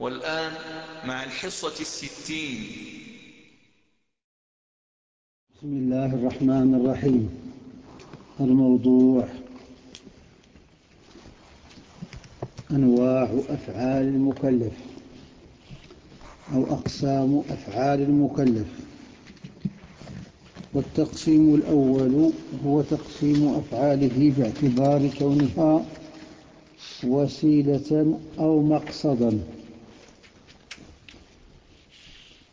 والآن مع الحصة الستين. بسم الله الرحمن الرحيم. الموضوع أنواع أفعال المكلف أو أقسام أفعال المكلف. والتقسيم الأول هو تقسيم أفعاله باعتبار كونها وسيلة أو مقصدا.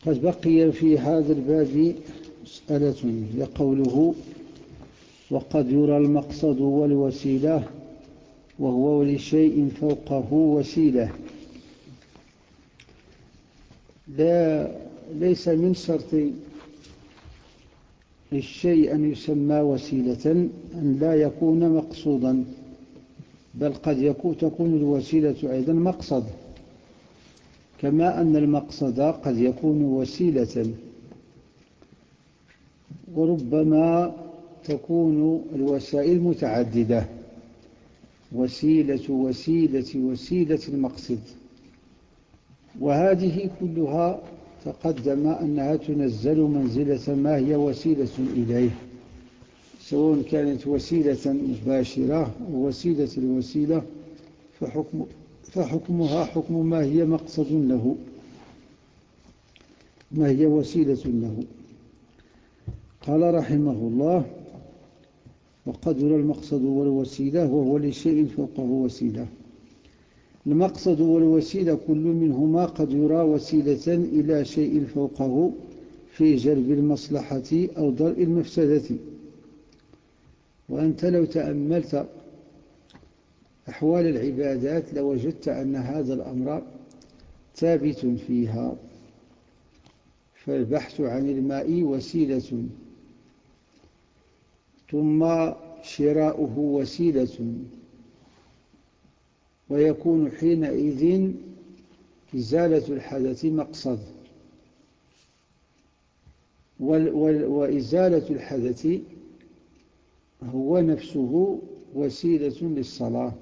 قد بقي في هذا الباب مسألة لقوله وقد يرى المقصد والوسيلة وهو لشيء فوقه وسيلة. لا ليس من شرط الشيء أن يسمى وسيلة أن لا يكون مقصودا بل قد يكون تكون الوسيلة أيضا مقصد. كما أن المقصد قد يكون وسيلة. وربما تكون الوسائل متعددة. وسيلة وسيلة وسيلة المقصد. وهذه كلها تقدم أنها تنزل منزلة ما هي وسيلة إليه. سواء كانت وسيلة مباشرة أو وسيلة الوسيلة فحكم فحكمها حكم ما هي مقصد له. ما هي وسيلة له. قال رحمه الله وقدر المقصد والوسيلة وهو لشيء فوقه وسيلة. المقصد والوسيلة كل منهما قد يرى وسيلة إلى شيء فوقه في جلب المصلحة أو درء المفسدة. وأنت لو تأملت أحوال العبادات لوجدت أن هذا الأمر ثابت فيها فالبحث عن الماء وسيلة. ثم شراؤه وسيلة. ويكون حينئذ إزالة الحدث مقصد. وإزالة الحدث هو نفسه وسيلة للصلاة.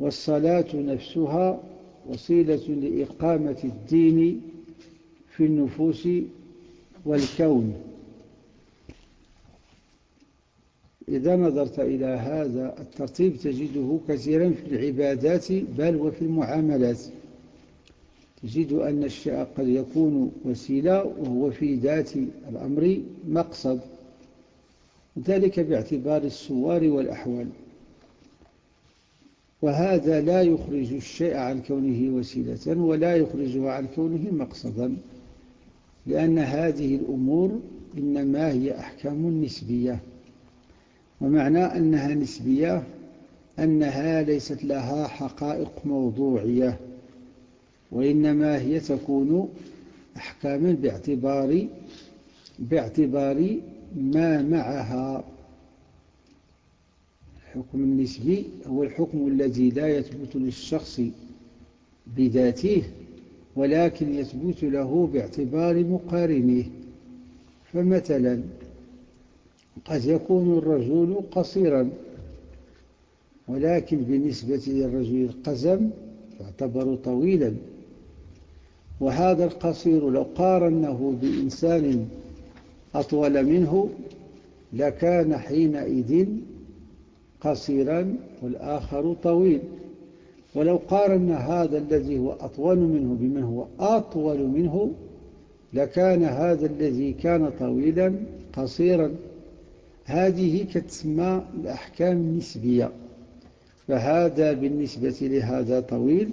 والصلاة نفسها وسيلة لإقامة الدين في النفوس والكون. إذا نظرت إلى هذا الترتيب تجده كثيرا في العبادات بل وفي المعاملات. تجد أن الشيء قد يكون وسيلة وهو في ذات الأمر مقصد ذلك باعتبار الصور والأحوال. وهذا لا يخرج الشيء عن كونه وسيلة ولا يخرجه عن كونه مقصدا لأن هذه الأمور إنما هي أحكام نسبية. ومعنى أنها نسبية أنها ليست لها حقائق موضوعية وإنما هي تكون أحكاما باعتبار باعتبار ما معها. الحكم النسبي هو الحكم الذي لا يثبت للشخص بذاته ولكن يثبت له باعتبار مقارنه. فمثلا قد يكون الرجل قصيرا ولكن بالنسبة للرجل القزم يعتبر طويلا. وهذا القصير لو قارنه بإنسان أطول منه لكان حينئذ قصيرا والآخر طويل. ولو قارنا هذا الذي هو أطول منه بمن هو أطول منه لكان هذا الذي كان طويلا قصيرا. هذه كتسمى الأحكام النسبية. فهذا بالنسبة لهذا طويل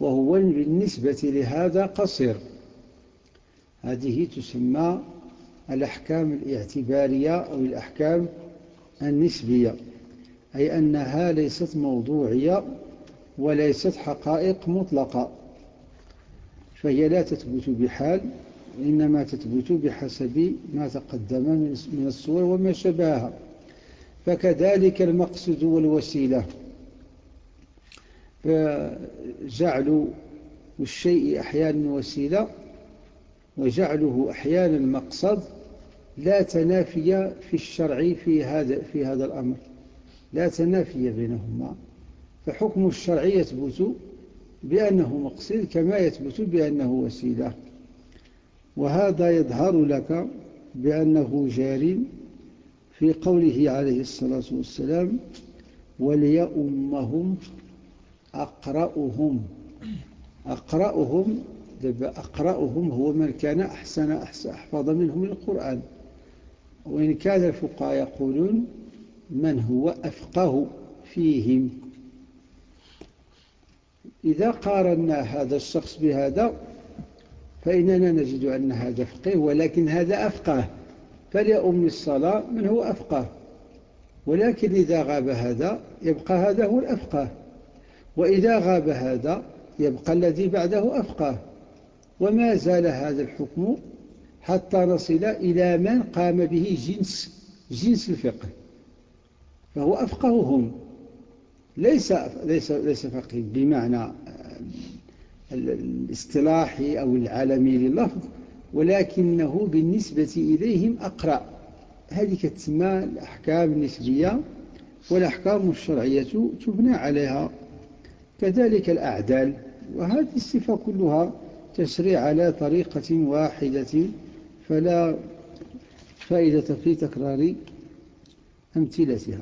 وهو بالنسبة لهذا قصير. هذه تسمى الأحكام الاعتبارية أو الأحكام النسبية. أي أنها ليست موضوعية وليست حقائق مطلقة. فهي لا تثبت بحال إنما تثبت بحسب ما تقدم من الصور وما شبهها. فكذلك المقصد والوسيلة. فجعل الشيء أحيانا وسيلة وجعله أحيانا مقصد لا تنافي في الشرع في هذا في هذا الأمر. لا تنافي بينهما. فحكم الشرع يثبت بأنه مقصد كما يثبت بأنه وسيلة. وهذا يظهر لك بأنه جار في قوله عليه الصلاة والسلام وليأمهم أقرأهم. أقرأهم أقرأهم هو من كان أحسن أحفظ منهم القرآن. وإن كان الفقهاء يقولون من هو أفقه فيهم. إذا قارنا هذا الشخص بهذا فإننا نجد أن هذا فقيه ولكن هذا أفقه. فليأم الصلاة من هو أفقه. ولكن إذا غاب هذا يبقى هذا هو الأفقه. وإذا غاب هذا يبقى الذي بعده أفقه. وما زال هذا الحكم حتى نصل إلى من قام به جنس جنس الفقه. فهو أفقههم. ليس ليس ليس فقيه. بمعنى الاصطلاحي أو العالمي لللفظ ولكنه بالنسبة إليهم أقرأ. هذه كتسمى الأحكام النسبية والأحكام الشرعية تبنى عليها. كذلك الأعدال. وهذه الصفة كلها تسري على طريقة واحدة. فلا فائدة في تكرار أمثلتها.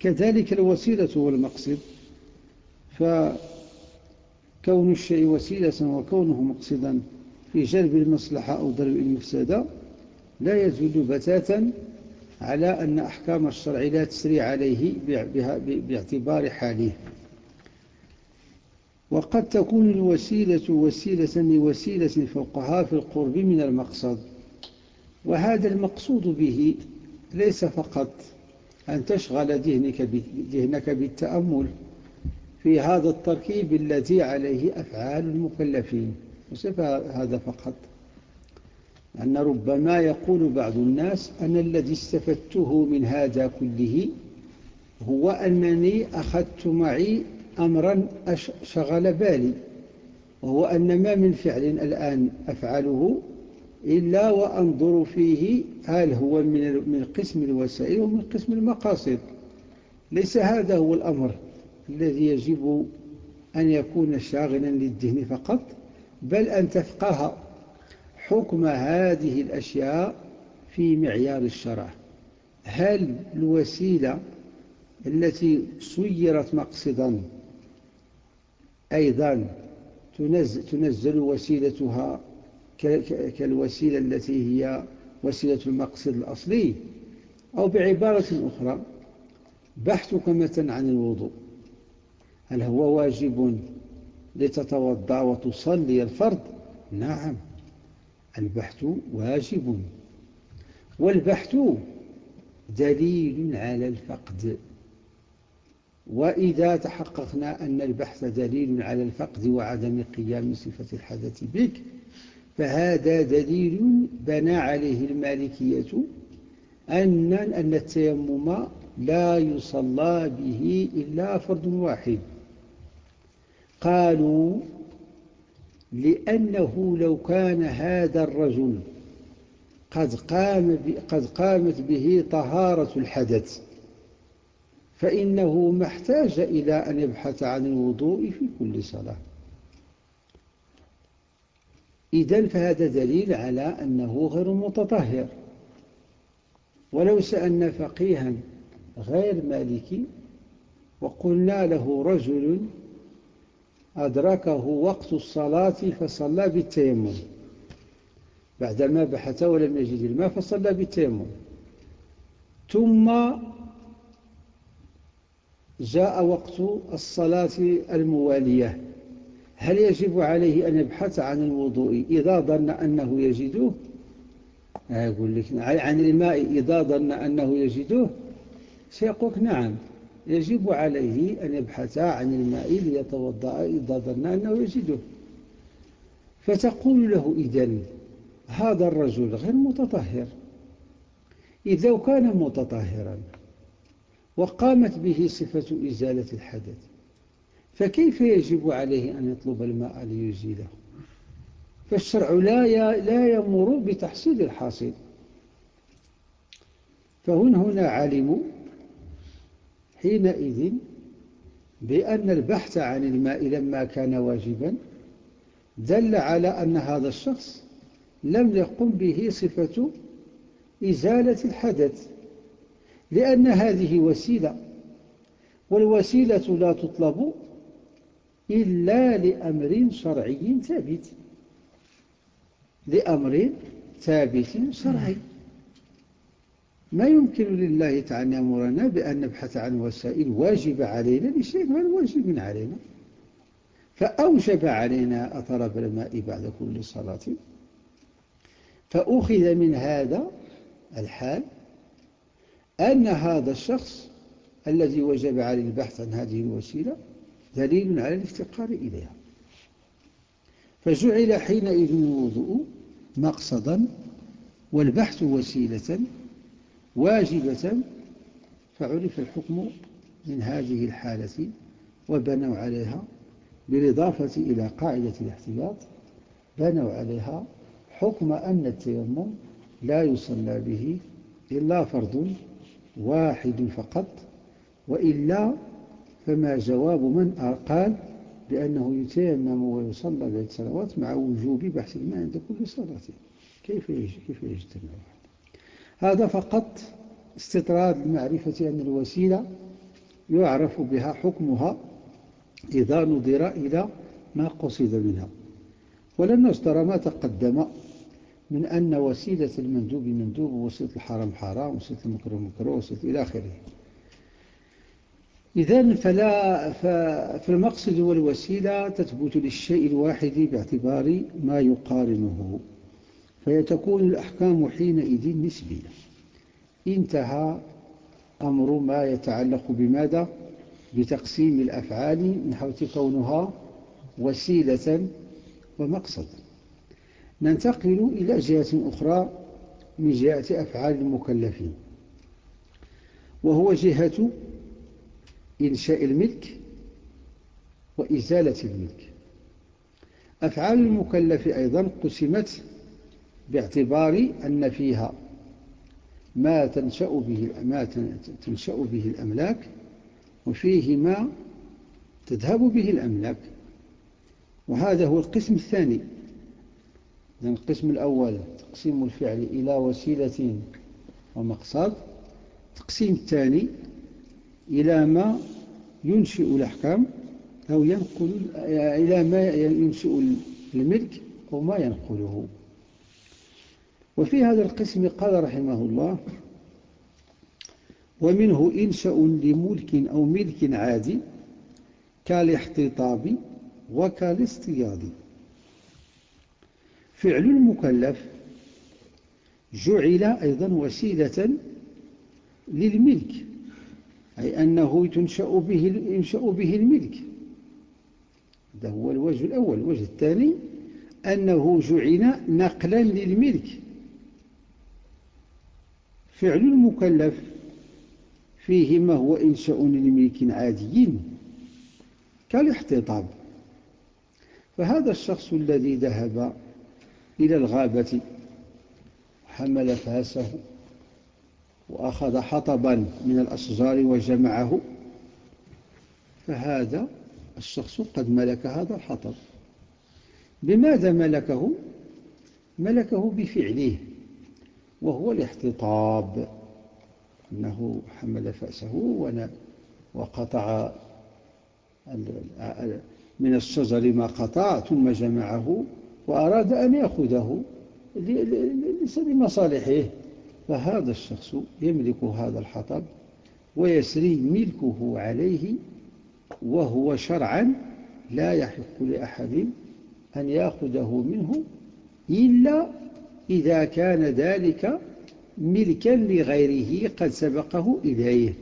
كذلك الوسيلة والمقصد. فكون الشيء وسيلة وكونه مقصدا في جلب المصلحة أو ضرب المفسدة لا يزول بتاتا على أن أحكام الشرع لا تسري عليه باعتبار حاله. وقد تكون الوسيلة وسيلة لوسيلة فوقها في القرب من المقصد وهذا المقصود به ليس فقط أن تشغل ذهنك, ذهنك بالتأمل في هذا التركيب الذي عليه أفعال المكلفين وصف هذا فقط. أن ربما يقول بعض الناس أن الذي استفدته من هذا كله هو أنني أخذت معي أمرا شغل بالي وهو أن ما من فعل الآن أفعله إلا وأنظر فيه هل هو من قسم الوسائل ومن قسم المقاصد. ليس هذا هو الأمر الذي يجب أن يكون شاغلا للذهن فقط بل أن تفقه حكم هذه الأشياء في معيار الشرع. هل الوسيلة التي سيرت مقصدا أيضا تنزل وسيلتها كالوسيلة التي هي وسيلة المقصد الأصلي أو بعبارة أخرى بحثك مثلا عن الوضوء. هل هو واجب لتتوضأ وتصلي الفرض؟ نعم البحث واجب. والبحث دليل على الفقد. وإذا تحققنا أن البحث دليل على الفقد وعدم قيام صفة الحدث بك فهذا دليل بنى عليه المالكية أن أن التيمم لا يصلى به إلا فرد واحد. قالوا لأنه لو كان هذا الرجل قد, قام قد قامت به طهارة الحدث فإنه ما احتاج إلى أن يبحث عن الوضوء في كل صلاة. إذن فهذا دليل على أنه غير متطهر. ولو سألنا فقيها غير مالكي وقلنا له رجل أدركه وقت الصلاة فصلى بالتيمم. بعدما بحث ولم يجد الماء فصلى بالتيمم. ثم جاء وقت الصلاة الموالية. هل يجب عليه أن يبحث عن الوضوء إذا ظن أنه يجده؟ يقول لك عن الماء إذا ظن أنه يجده؟ سيقول نعم. يجب عليه أن يبحث عن الماء ليتوضأ إذا ظن أنه يجده. فتقول له إذن هذا الرجل غير متطهر. إذا كان متطهرا وقامت به صفة إزالة الحدث. فكيف يجب عليه أن يطلب الماء ليزيله؟ فالشرع لا لا يمر بتحصيل الحاصل. فهن هنا علموا حينئذ بأن البحث عن الماء لما كان واجبا دل على أن هذا الشخص لم يقم به صفة إزالة الحدث لأن هذه وسيلة والوسيلة لا تطلب إلا لأمر شرعي ثابت. لأمر ثابت شرعي. ما يمكن لله تعالى أن يأمرنا بأن نبحث عن وسائل واجب علينا لشيء غير واجب علينا. فأوجب علينا طلب الماء بعد كل صلاة. فأخذ من هذا الحال أن هذا الشخص الذي وجب عليه البحث عن هذه الوسيلة دليل على الافتقار إليها. فجعل حينئذ الوضوء مقصدا والبحث وسيلة واجبة فعرف الحكم من هذه الحالة وبنوا عليها بالإضافة إلى قاعدة الاحتياط بنوا عليها حكم أن التيمم لا يصلى به إلا فرض واحد فقط وإلا فما جواب من قال بأنه يتيمم ويصلى بعد سنوات مع وجوب بحث الماء عند كل صلاة. كيف كيف يجتمع هذا فقط استطراد لمعرفة أن الوسيلة يعرف بها حكمها إذا نظر إلى ما قصد منها. ولن نصدر ما تقدم من أن وسيلة المندوب مندوب ووسيلة الحرام حرام وسيلة المكروه مكروه وسيلة إلى آخره. إذا فلا فالمقصد والوسيلة تثبت للشيء الواحد باعتبار ما يقارنه. فيتكون الأحكام حينئذ نسبية. انتهى أمر ما يتعلق بماذا؟ بتقسيم الأفعال من حيث كونها وسيلة ومقصد. ننتقل إلى جهة أخرى من جهة أفعال المكلفين وهو جهة إنشاء الملك وإزالة الملك. أفعال المكلف أيضا قسمت باعتبار أن فيها ما تنشأ به ما تنشأ به الأملاك وفيه ما تذهب به الأملاك. وهذا هو القسم الثاني. القسم الأول تقسيم الفعل إلى وسيلة ومقصد. التقسيم الثاني إلى ما ينشئ الأحكام أو ينقل إلى ما ينشئ الملك أو ما ينقله. وفي هذا القسم قال رحمه الله ومنه إنشأ لملك أو ملك عادي كالاحتطاب وكالاصطياد فعل المكلف جعل أيضا وسيلة للملك أي أنه تنشأ به, ينشأ به الملك. هذا هو الوجه الأول. الوجه الثاني أنه جعل نقلا للملك. فعل المكلف فيه ما هو إنشاء لملك عادي كالاحتطاب. فهذا الشخص الذي ذهب إلى الغابة حمل فاسه وأخذ حطبا من الأشجار وجمعه فهذا الشخص قد ملك هذا الحطب بماذا ملكه؟ ملكه بفعله وهو الاحتطاب أنه حمل فأسه وقطع من الشجر ما قطع ثم جمعه وأراد أن يأخذه لمصالحه فهذا الشخص يملك هذا الحطب ويسري ملكه عليه وهو شرعا لا يحق لأحد أن يأخذه منه إلا إذا كان ذلك ملكا لغيره قد سبقه إليه.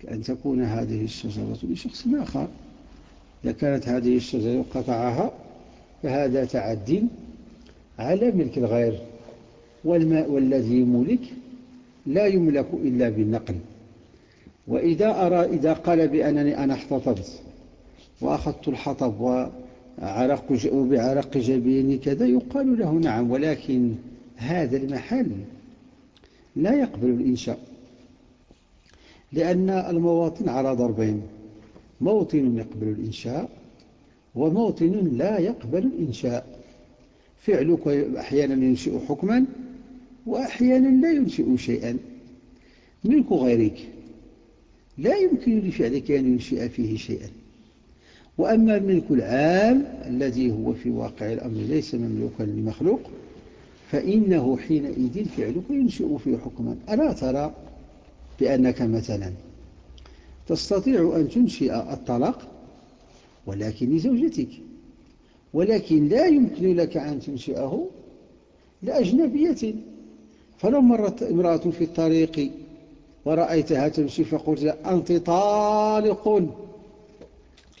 كأن تكون هذه الشجرة لشخص آخر. إذا كانت هذه الشجرة قطعها فهذا تعد على ملك الغير. والماء والذي يملك لا يملك إلا بالنقل. وإذا أرى إذا قال بأنني أنا احتطبت وأخذت الحطب وعرق وبعرق جبيني كذا يقال له نعم ولكن هذا المحل لا يقبل الإنشاء لأن المواطن على ضربين موطن يقبل الإنشاء وموطن لا يقبل الإنشاء. فعلك أحيانا ينشئ حكما وأحيانا لا ينشئ شيئا ملك غيرك لا يمكن لفعلك أن ينشئ فيه شيئا. وأما الملك العام الذي هو في واقع الأمر ليس مملوكا لمخلوق فإنه حينئذ فعلك ينشئ فيه حكما. ألا ترى بأنك مثلا تستطيع أن تنشئ الطلاق ولكن لزوجتك ولكن لا يمكن لك أن تنشئه لأجنبية. فلو مرت امرأة في الطريق ورأيتها تمشي فقلت أنت طالق.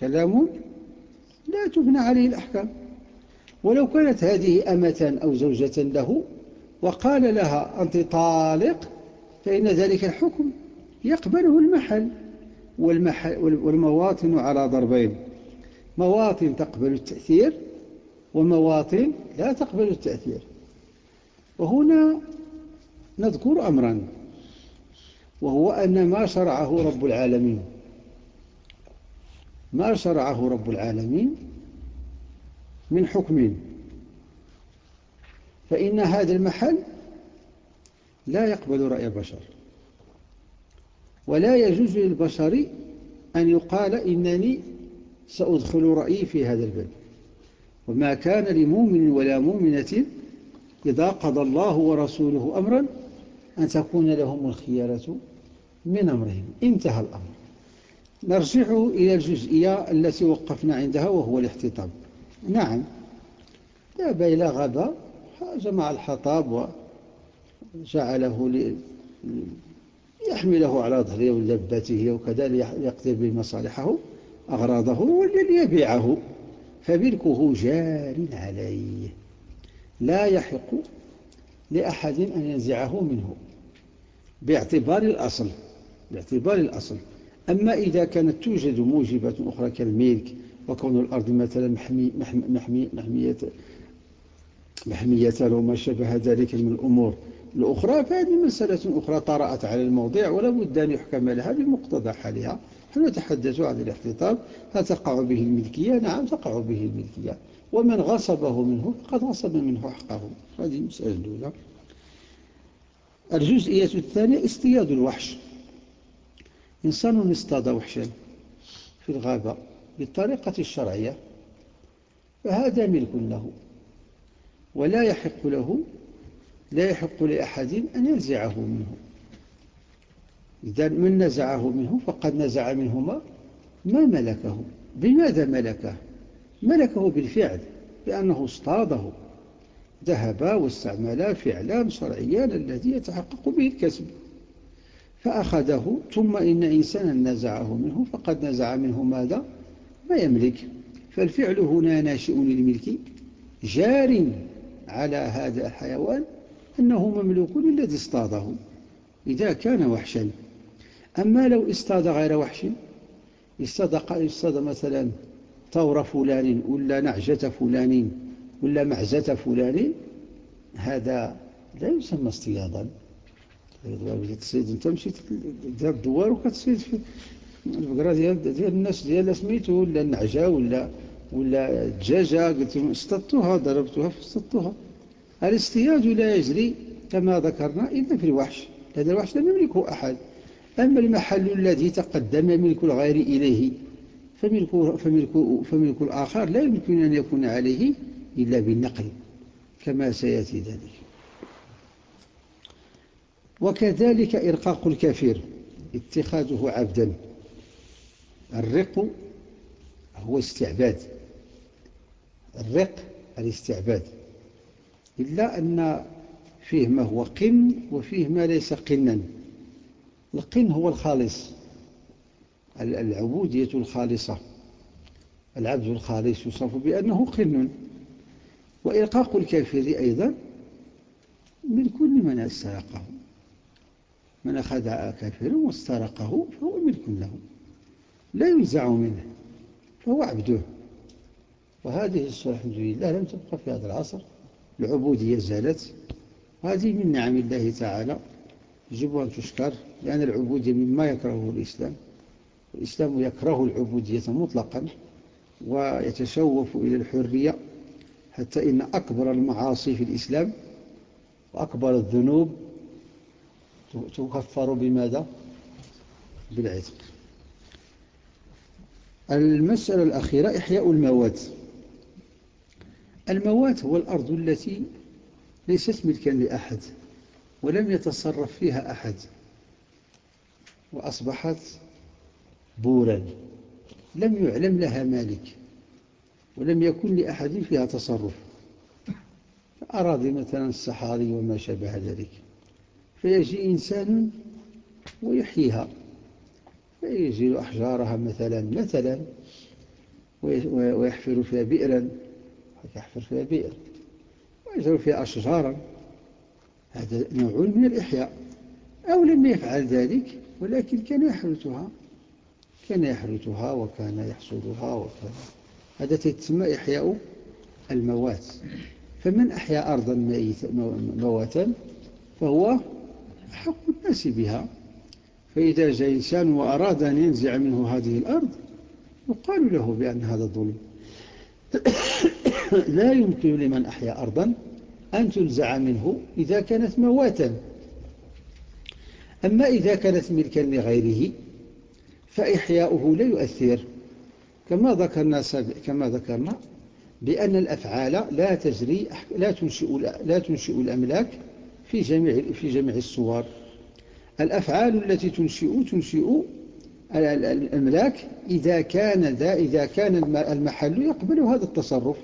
كلام لا تبنى عليه الأحكام. ولو كانت هذه أمة أو زوجة له وقال لها أنت طالق فإن ذلك الحكم يقبله المحل والمحل والمواطن على ضربين. مواطن تقبل التأثير ومواطن لا تقبل التأثير. وهنا نذكر أمرا وهو أن ما شرعه رب العالمين. ما شرعه رب العالمين من حكم فإن هذا المحل لا يقبل رأي البشر. ولا يجوز للبشر أن يقال إنني سأدخل رأيي في هذا الباب. وما كان لمؤمن ولا مؤمنة إذا قضى الله ورسوله أمرا أن تكون لهم الخيارة من أمرهم. انتهى الأمر. نرجع إلى الجزئية التي وقفنا عندها وهو الاحتطاب. نعم. ذهب إلى غابة. جمع الحطاب وجعله يحمله على ظهره ولبته وكذا ليقضي بمصالحه. أغراضه وليبيعه. فملكه جار عليه. لا يحق لأحد أن ينزعه منه. باعتبار الأصل باعتبار الأصل. أما إذا كانت توجد موجبات أخرى كالملك وكون الأرض مثلا محمي محمي محمية محمية وما شبه ذلك من الأمور. الأخرى فهذه مسألة أخرى طرأت على الموضع ولا بد أن يحكم لها بمقتضى حالها. نحن نتحدث عن الاحتطاب هل تقع به الملكية. نعم تقع به الملكية. ومن غصبه منه فقد غصب منه حقه. هذه المسألة الأولى. الجزئية الثانية اصطياد الوحش. إنسان اصطاد وحشا في الغابة بالطريقة الشرعية فهذا ملك له ولا يحق له لا يحق لأحد أن ينزعه منه. إذا من نزعه منه فقد نزع منهما ما ملكه. بماذا ملكه؟ ملكه بالفعل بأنه اصطاده. ذهب واستعمل فعلا شرعيا الذي يتحقق به الكسب. فأخذه ثم إن إنسانا نزعه منه فقد نزع منه ماذا؟ ما يملك. فالفعل هنا ناشئ للملك جار على هذا الحيوان أنه مملوك للذي اصطاده. إذا كان وحشا. أما لو اصطاد غير وحش اصطاد, اصطاد مثلا طور فلان ولا نعجة فلان ولا معزة فلان هذا لا يسمى اصطيادا. تصيد انت مشيت تذهب دوار وكتصيد في البقرة ديال ديال الناس ديال سميتو ولا النعجة ولا ولا الدجاجة قلت اصطدتها ضربتها فاصطدتها الاصطياد لا يجري كما ذكرنا إلا في الوحش. هذا الوحش لم يملكه أحد. أما المحل الذي تقدم ملك الغير إليه فملك, فملك, فملك الآخر لا يمكن أن يكون عليه إلا بالنقل كما سيأتي ذلك. وكذلك إرقاق الكافر اتخاذه عبدا. الرق هو استعباد. الرق الاستعباد. إلا أن فيه ما هو قن وفيه ما ليس قنا. القن هو الخالص. العبودية الخالصة. العبد الخالص يوصف بأنه قن. وإرقاق الكافر أيضا من كل من استرقه من أخذ كافرا واسترقه فهو ملك له. لا ينزع منه فهو عبده. وهذه الصورة الحمد لله لم تبقى في هذا العصر. العبودية زالت. وهذه من نعم الله تعالى. يجب أن تشكر لأن العبودية مما يكرهه الإسلام. الإسلام يكره العبودية مطلقا ويتشوف إلى الحرية. حتى إن أكبر المعاصي في الإسلام وأكبر الذنوب تكفر بماذا؟ بالعتق. المسألة الأخيرة إحياء الموات. الموات هو الأرض التي ليست ملكا لأحد ولم يتصرف فيها أحد وأصبحت بورا. لم يعلم لها مالك. ولم يكن لأحد فيها تصرف. أراضي مثلا الصحاري وما شابه ذلك. فيجي إنسان ويحييها. فيجي أحجارها مثلا مثلا ويحفر فيها بئرا. يحفر فيها بئر. ويجعل فيها أشجارا. هذا نوع من الإحياء. أو لم يفعل ذلك ولكن كان يحرثها. كان يحرثها وكان يحصدها وكان هذا تسمى إحياء الموات. فمن أحيا أرضا مواتا فهو أحق الناس بها. فإذا جاء إنسان وأراد أن ينزع منه هذه الأرض يقال له بأن هذا ظلم. لا يمكن لمن أحيا أرضا أن تنزع منه إذا كانت مواتا. أما إذا كانت ملكا لغيره فإحياؤه لا يؤثر. كما ذكرنا كما ذكرنا بأن الأفعال لا تجري لا تنشئ لا تنشئ الأملاك في جميع في جميع الصور. الأفعال التي تنشئ تنشئ الأملاك إذا كان ذا إذا كان المحل يقبل هذا التصرف.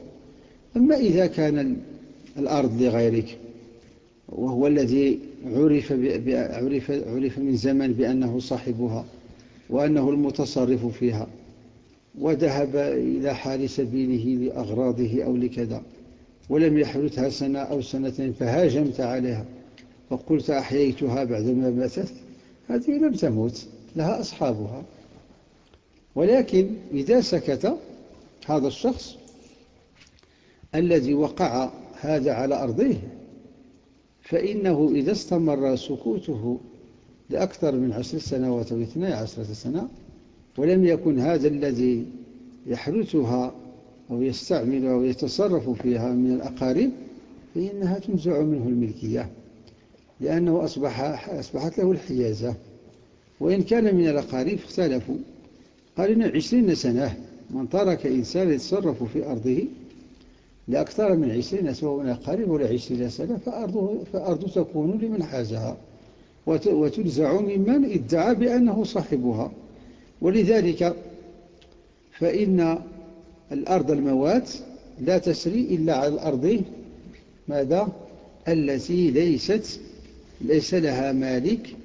أما إذا كان الأرض لغيرك وهو الذي عرف, عرف, عرف من زمن بأنه صاحبها وأنه المتصرف فيها. وذهب إلى حال سبيله لأغراضه أو لكذا ولم يحرثها سنة أو سنتين فهاجمت عليها. وقلت أحييتها بعدما ماتت هذه لم تموت لها أصحابها. ولكن إذا سكت هذا الشخص الذي وقع هذا على أرضه فإنه إذا استمر سكوته لأكثر من عشر سنوات أو اثنى عشرة سنة ولم يكن هذا الذي يحرثها أو يستعملها أو يتصرف فيها من الأقارب فإنها تنزع منه الملكية لأنه أصبح أصبحت له الحيازة وإن كان من الأقارب اختلفوا. قال إن عشرين سنة من ترك إنسان يتصرف في أرضه لأكثر من عشرين سواء من الأقارب ولا عشرين سنة فأرضه, فأرضه تكون لمن حازها وتنزع ممن ادعى بأنه صاحبها. ولذلك فإن الأرض الموات لا تسري إلا على الأرض ماذا؟ التي ليست ليس لها مالك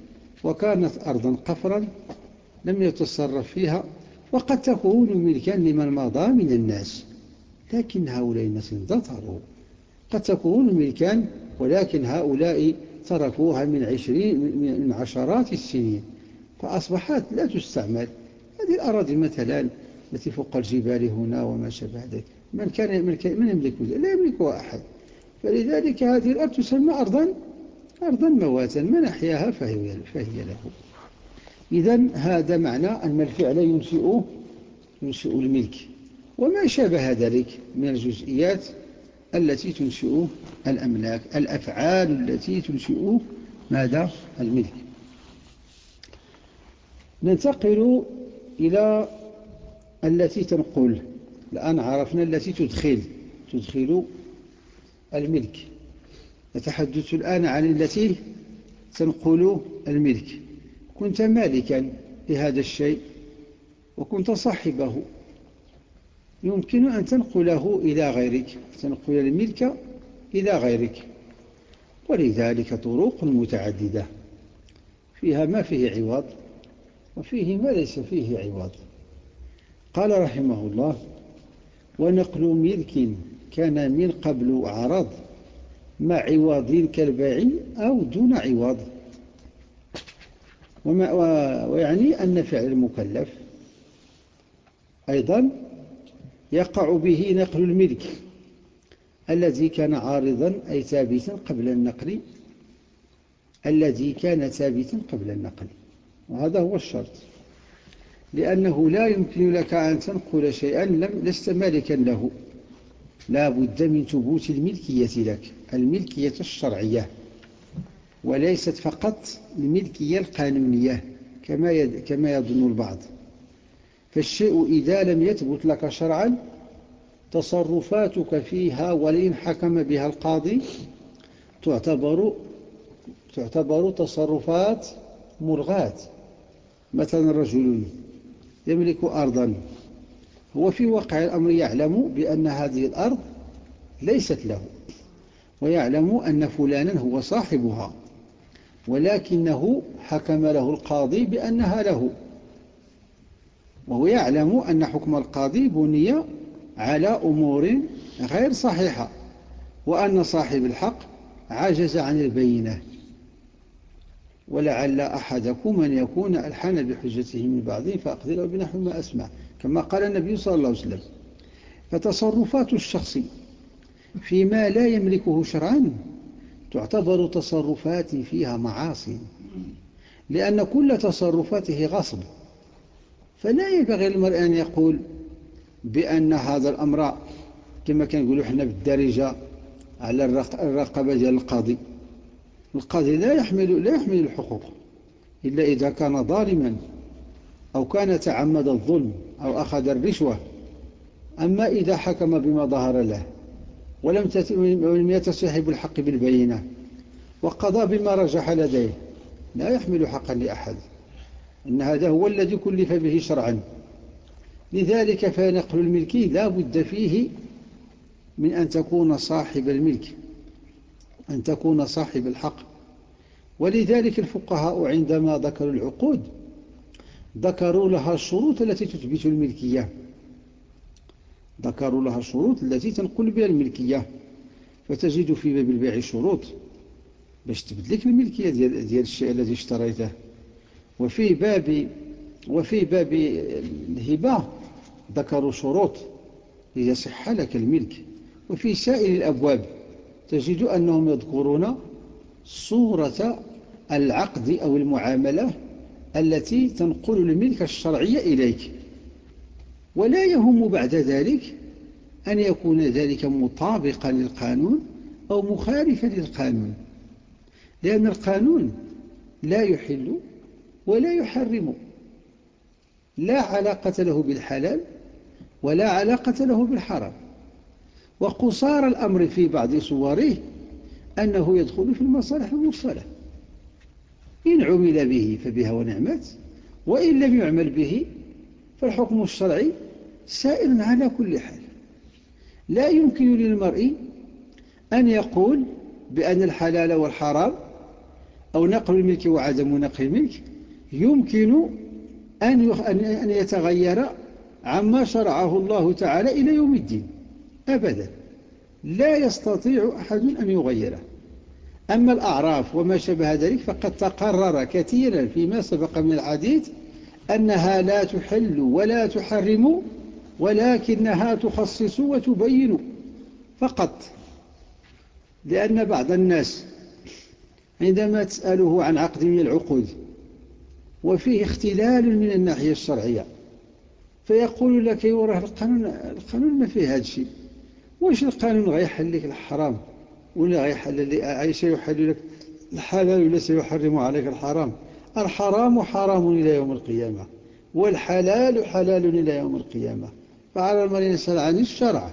وكانت أرضا قفرا لم يتصرف فيها وقد تكون ملكا لمن مضى من الناس. لكن هؤلاء الناس انتظروا قد تكون ملكا ولكن هؤلاء تركوها من عشرين من عشرات السنين فأصبحت لا تستعمل. هذه الأراضي مثلا التي فوق الجبال هنا وما شابه ذلك من كان من يملك لا يملكها أحد. فلذلك هذه الأرض تسمى أرضا أرضا مواتا من أحياها؟ فهي, فهي له. إذا هذا معنى أن الفعل ينشئ ينشئ الملك. وما شابه ذلك من الجزئيات التي تنشئ الأملاك الأفعال التي تنشئ ماذا؟ الملك. ننتقل إلى التي تنقل. الآن عرفنا التي تدخل. تدخل الملك. نتحدث الآن عن التي تنقل الملك. كنت مالكا لهذا الشيء وكنت صاحبه. يمكن أن تنقله إلى غيرك. تنقل الملك إلى غيرك. ولذلك طرق متعددة. فيها ما فيه عوض. وفيه ما ليس فيه عوض. قال رحمه الله ونقل ملك كان من قبل عرض مع عوض كالبيع أو دون عوض. وما ويعني أن فعل المكلف أيضا يقع به نقل الملك الذي كان عارضا أي ثابتا قبل النقل الذي كان ثابتا قبل النقل. وهذا هو الشرط. لأنه لا يمكن لك أن تنقل شيئا لم لست مالكا له. لا بد من ثبوت الملكية لك الملكية الشرعية وليست فقط الملكية القانونية كما كما يظن البعض. فالشيء إذا لم يثبت لك شرعا تصرفاتك فيها ولئن حكم بها القاضي تعتبر تعتبر تصرفات مرغاة. مثلا رجل يملك أرضا هو في واقع الأمر يعلم بأن هذه الأرض ليست له ويعلم أن فلانا هو صاحبها ولكنه حكم له القاضي بأنها له وهو يعلم أن حكم القاضي بني على أمور غير صحيحة وأن صاحب الحق عجز عن البينة. ولعل أحدكم من يكون ألحن بحجته من بعضه فأقدر بنحو ما أسمع كما قال النبي صلى الله عليه وسلم فتصرفات الشخص فيما لا يملكه شرعا تعتبر تصرفات فيها معاصي لأن كل تصرفاته غصب. فلا ينبغي للمرء أن يقول بأن هذا الأمر كما كنقولوا إحنا بالدارجة على الرقبة ديال القاضي. القاضي لا يحمل لا يحمل الحقوق إلا إذا كان ظالما أو كان تعمد الظلم أو أخذ الرشوة. أما إذا حكم بما ظهر له ولم يتصحب الحق بالبينة وقضى بما رجح لديه لا يحمل حقا لأحد. إن هذا هو الذي كلف به شرعا. لذلك فنقل الملك لا بد فيه من أن تكون صاحب الملك. أن تكون صاحب الحق. ولذلك الفقهاء عندما ذكروا العقود ذكروا لها الشروط التي تثبت الملكية. ذكروا لها الشروط التي تنقل بها الملكية. فتجد في باب البيع شروط باش تبدلك الملكية ديال, ديال الشيء الذي اشتريته. وفي باب وفي باب الهبة ذكروا شروط ليصح لك الملك. وفي سائر الأبواب تجد أنهم يذكرون صورة العقد أو المعاملة التي تنقل الملك الشرعي إليك. ولا يهم بعد ذلك أن يكون ذلك مطابقا للقانون أو مخالفا للقانون لأن القانون لا يحل ولا يحرم. لا علاقة له بالحلال ولا علاقة له بالحرام. وقصار الأمر في بعض صوره أنه يدخل في المصالح المرسلة إن عمل به فبها ونعمت وإن لم يعمل به فالحكم الشرعي سائر على كل حال. لا يمكن للمرء أن يقول بأن الحلال والحرام أو نقل الملك وعدم نقل الملك يمكن أن يتغير عما شرعه الله تعالى إلى يوم الدين. أبدا. لا يستطيع أحد أن يغيره. أما الأعراف وما شبه ذلك فقد تقرر كثيرا فيما سبق من الحديث أنها لا تحل ولا تحرم ولكنها تخصص وتبين فقط. لأن بعض الناس عندما تسأله عن عقد من العقود وفيه اختلال من الناحية الشرعية فيقول لك وراه القانون القانون ما فيه هذا الشيء. واش القانون غيحل لك الحرام؟ ولا غيحل لك أي شيء يحل لك؟ الحلال ولا سيحرم عليك الحرام؟ الحرام حرام إلى يوم القيامة والحلال حلال إلى يوم القيامة. فعلى المرء يسأل عن الشرع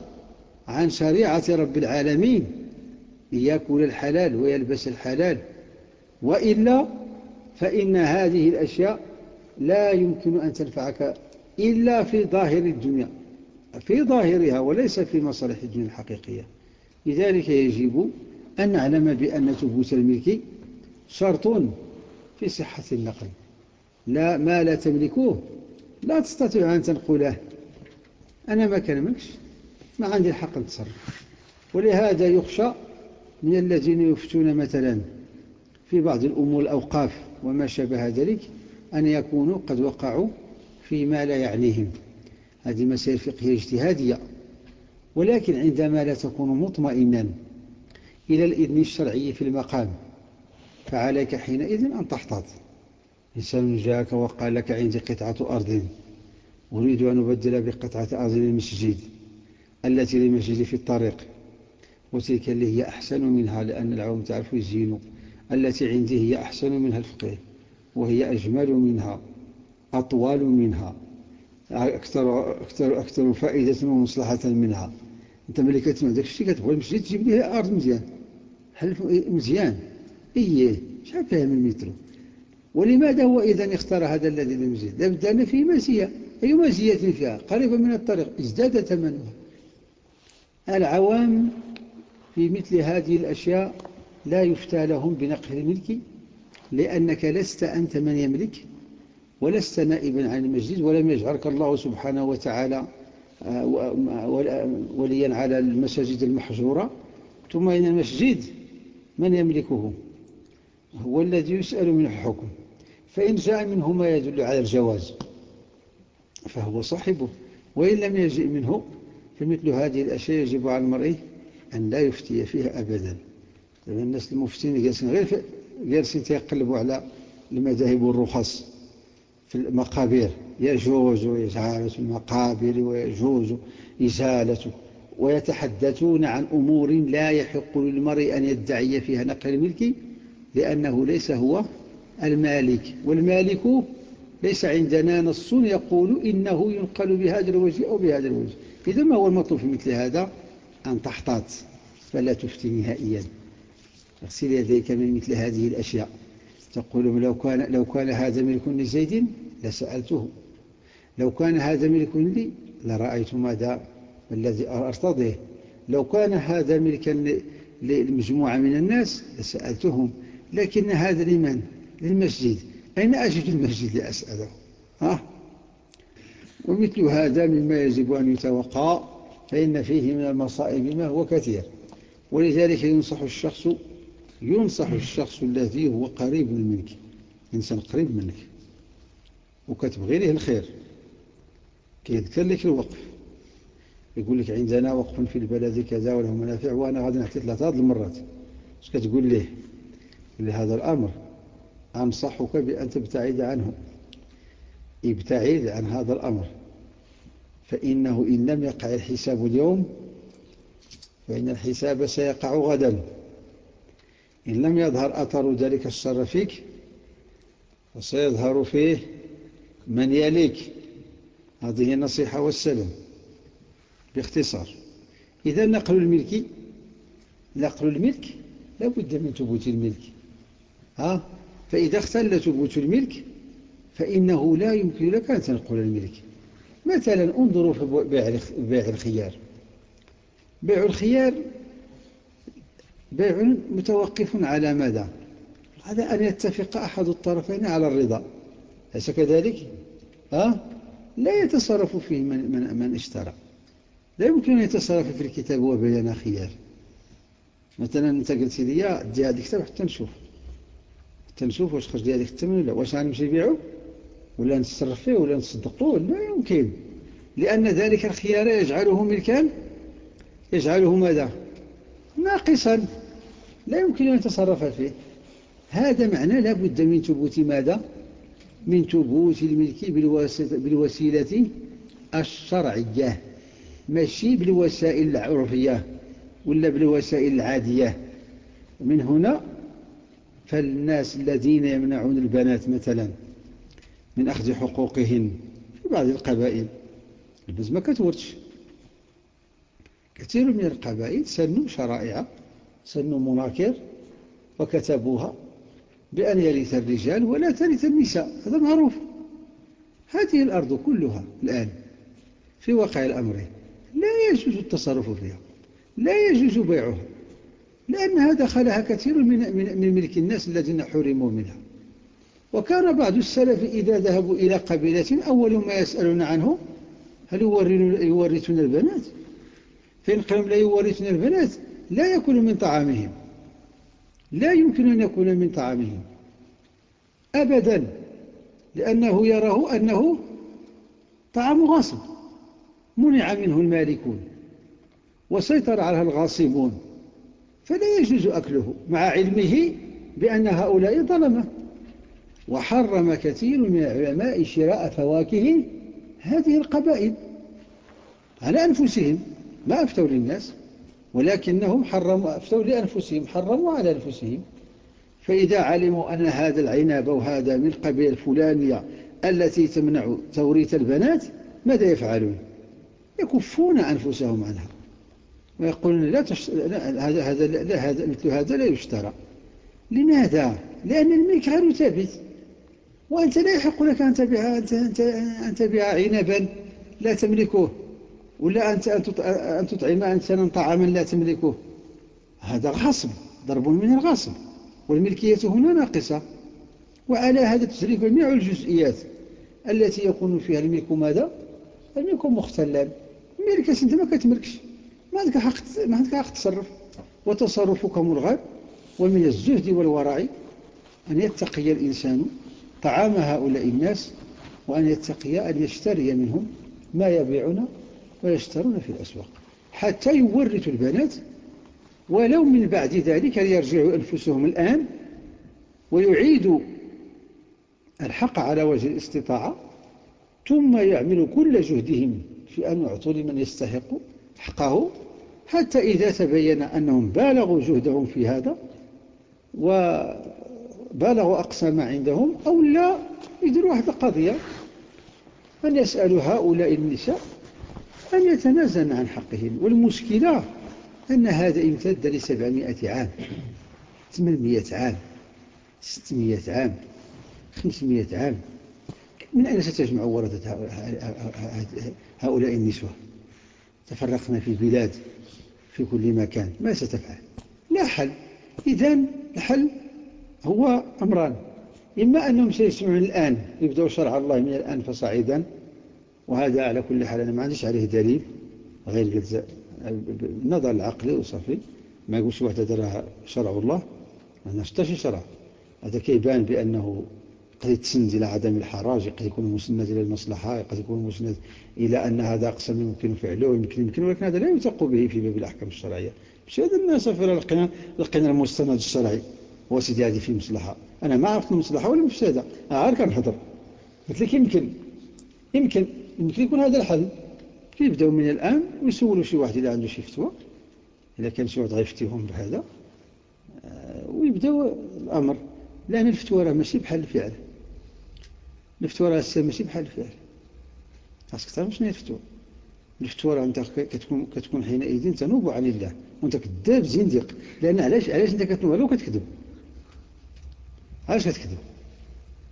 عن شريعة رب العالمين ليأكل الحلال ويلبس الحلال. وإلا فإن هذه الأشياء لا يمكن أن تنفعك إلا في ظاهر الدنيا. في ظاهرها وليس في مصالح الدنيا الحقيقية. لذلك يجب أن نعلم بأن ثبوت الملك شرط في صحة النقل. لا ما لا تملكوه لا تستطيع أن تنقله. أنا ما كلمكش ما عندي الحق نتصرف ولهذا يخشى من الذين يفتون مثلا في بعض الأمور الأوقاف وما شابه ذلك أن يكونوا قد وقعوا فيما لا يعنيهم. هذه مسائل فقهية اجتهادية. ولكن عندما لا تكون مطمئنا إلى الإذن الشرعي في المقام فعليك حينئذ أن تحتاط. إنسان جاءك وقال لك عندي قطعة أرض أريد أن أبدل بقطعة أرض للمسجد التي للمسجد في الطريق وتلك اللي هي أحسن منها لأن العوام تعرف يزينوا التي عندي هي أحسن منها الفقه وهي أجمل منها أطول منها. أكثر, أكثر, أكثر فائدة ومصلحة منها. أنت ملي كتسمع داك الشيء كتبغي المسجد تجيب ليه أرض مزيان؟ حل مزيان؟ إيه. شحال فيها من متر؟ ولماذا هو إذا اختار هذا الذي للمسجد لابد أن فيه مزية. أي مزية فيها؟ قريبة من الطريق. ازداد ثمنها العوام في مثل هذه الأشياء لا يفتى لهم بنقل الملك لأنك لست أنت من يملك. ولست نائبا عن المسجد ولم يجعلك الله سبحانه وتعالى آه، وليا على المساجد المحجورة. ثم إن المسجد من يملكه؟ هو الذي يسأل منه الحكم. فإن جاء منه ما يدل على الجواز فهو صاحبه. وإن لم يجئ منه فمثل هذه الأشياء يجب على المرء أن لا يفتي فيها أبدا. الناس المفتين جالسين غير جالسين يقلبوا على المذاهب والرخص. في المقابر يجوز إزالة المقابر ويجوز إزالة ويتحدثون عن أمور لا يحق للمرء أن يدعي فيها نقل الملك لأنه ليس هو المالك والمالك ليس عندنا نص يقول إنه ينقل بهذا الوجه أو بهذا الوجه. إذا ما هو المطلوب في مثل هذا؟ أن تحتاط فلا تفتي نهائيا. اغسل يديك من مثل هذه الأشياء. تقول لو كان, لو كان هذا ملك لزيد لسألته. لو كان هذا ملك لي لرأيت ماذا الذي أرتضيه. لو كان هذا ملكا للمجموعة من الناس لسألتهم لكن هذا لمن؟ للمسجد. أين أجد المسجد لأسأله؟ ها؟ ومثل هذا مما يجب أن يتوقع فإن فيه من المصائب ما هو كثير. ولذلك ينصح الشخص ينصح الشخص الذي هو قريب منك إنسان قريب منك. وكتبغي له الخير. كيذكر لك الوقف. يقول لك عندنا وقف في البلد كذا وله منافع وأنا غادي نعطي ثلاثة المرات. اش كتقول له لهذا الأمر. أنصحك بأن تبتعد عنه. ابتعد عن هذا الأمر. فإنه إن لم يقع الحساب اليوم فإن الحساب سيقع غدا. إن لم يظهر أثر ذلك الشر فيك فسيظهر فيه من يليك. هذه النصيحة والسلام. باختصار. إذا نقل الملك نقل الملك لا بد من ثبوت الملك. ها؟ فإذا اختل ثبوت الملك فإنه لا يمكن لك أن تنقل الملك. مثلا انظروا في بيع الخيار. بيع الخيار بيع متوقف على ماذا؟ على أن يتفق أحد الطرفين على الرضا. أليس كذلك؟ ها؟ لا يتصرف فيه من, من, من اشترى. لا يمكن أن يتصرف في الكتاب وبيان خيار. مثلا أنت قلت لي دي هذا الكتاب حتى نشوف. حتى نشوف واش خرج هذيك الثمن ولا واش غنمشي نبيعو؟ ولا نتصرف فيه ولا نصدقوه لا يمكن. لأن ذلك الخيار يجعله ملكا. يجعله ماذا؟ ناقصا. لا يمكن أن يتصرف فيه. هذا معنى لا بد من ثبوت ماذا؟ من ثبوت الملك بالوسيلة الشرعية. ماشي بالوسائل العرفية ولا بالوسائل العادية. من هنا فالناس الذين يمنعون البنات مثلا من أخذ حقوقهن في بعض القبائل. البز ما كتورتش كثير من القبائل سنوا شرائع سنوا مناكر وكتبوها. بأن يرث الرجال ولا ترث النساء هذا معروف. هذه الأرض كلها الآن في واقع الأمر لا يجوز التصرف فيها لا يجوز بيعها لأنها دخلها كثير من, من, من ملك الناس الذين حرموا منها. وكان بعض السلف إذا ذهبوا إلى قبيلة أول ما يسألون عنه هل يورثون البنات؟ فإن قالوا لا يورثون البنات لا يكون من طعامهم. لا يمكن أن يكون من طعامهم أبدا لأنه يراه أنه طعام غاصب. منع منه المالكون. وسيطر عليها الغاصبون. فلا يجوز أكله مع علمه بأن هؤلاء ظلمه. وحرم كثير من العلماء شراء فواكه هذه القبائل. على أنفسهم. ما أفتوا للناس. ولكنهم حرموا أفتوا لأنفسهم حرموا على أنفسهم. فإذا علموا أن هذا العنب وهذا من القبيلة الفلانية التي تمنع توريث البنات ماذا يفعلون؟ يكفون أنفسهم عنها. ويقولون لا تش... لا هذا هذا لا هذا مثل هذا لا يشترى. لماذا؟ لأن الملك غير ثابت. وأنت لا يحق لك أن تبيع أن تبيع عنبا لا تملكه. ولا أنت أن تطعم إنسانا طعاما لا تملكه. هذا غصب ضرب من الغصب. والملكية هنا ناقصة. وعلى هذا تجري جميع الجزئيات التي يكون فيها الملك ماذا؟ الملك مختلا الملك أنت ما كتملكش. ما عندك حق ما عندك حق تصرف. وتصرفك ملغى. ومن الزهد والورع أن يتقي الإنسان طعام هؤلاء الناس وأن يتقي أن يشتري منهم ما يبيعون ويشترون في الأسواق. حتى يورثوا البنات ولو من بعد ذلك ليرجعوا أنفسهم الآن ويعيدوا الحق على وجه الاستطاعة ثم يعملوا كل جهدهم في أن يعطوا لمن يستحق حقه حتى إذا تبين أنهم بالغوا جهدهم في هذا وبالغوا أقصى ما عندهم أو لا يديروا واحد القضية. أن يسألوا هؤلاء النساء أن يتنازلن عن حقهن والمشكلة أن هذا امتد لسبعمائة عام ثمانمائة عام ستمائة عام خمسمائة عام. من أين ستجمع وردة هؤلاء النسوة؟ تفرقنا في البلاد في كل مكان. ما ستفعل؟ لا حل. إذا الحل هو أمران. إما أنهم سيسمعون الآن يبدأوا شرع الله من الآن فصاعدا وهذا على كل حال أنا ما عنديش عليه دليل غير النظر العقلي وصفي ما يقولش واحد هذا شرع الله. ما نشتاش شرع. هذا كيبان بأنه قد يتسند إلى عدم الحراج قد يكون مسند إلى المصلحة قد يكون مسند إلى أن هذا أقصى من يمكن فعله ويمكن يمكن ولكن هذا لا يتق به في باب الأحكام الشرعية. مش هذا الناس في لقينا لقينا المستند الشرعي. هو سيدي هذه في مصلحة. أنا ما عرفت المصلحة ولا المفسدة عارف كنحضر. قلت لك يمكن. يمكن. يمكن يكون هذا الحل. يبدأوا من الآن ويسولوا شي واحد إذا عنده شي فتوى. إذا كان شي واحد غيفتيهم بهذا. آه، ويبدأوا الأمر. لأن الفتوى راه ماشي بحال الفعل. الفتوى راه ماشي بحال الفعل. خاصك تعرف شنو هي الفتوى. الفتوى راه أنت كتكون كتكون حينئذ تنوب عن الله. وأنت كذاب زنديق. لأن علاش علاش أنت كتنوب؟ عليه وكتكذب علاش كتكذب؟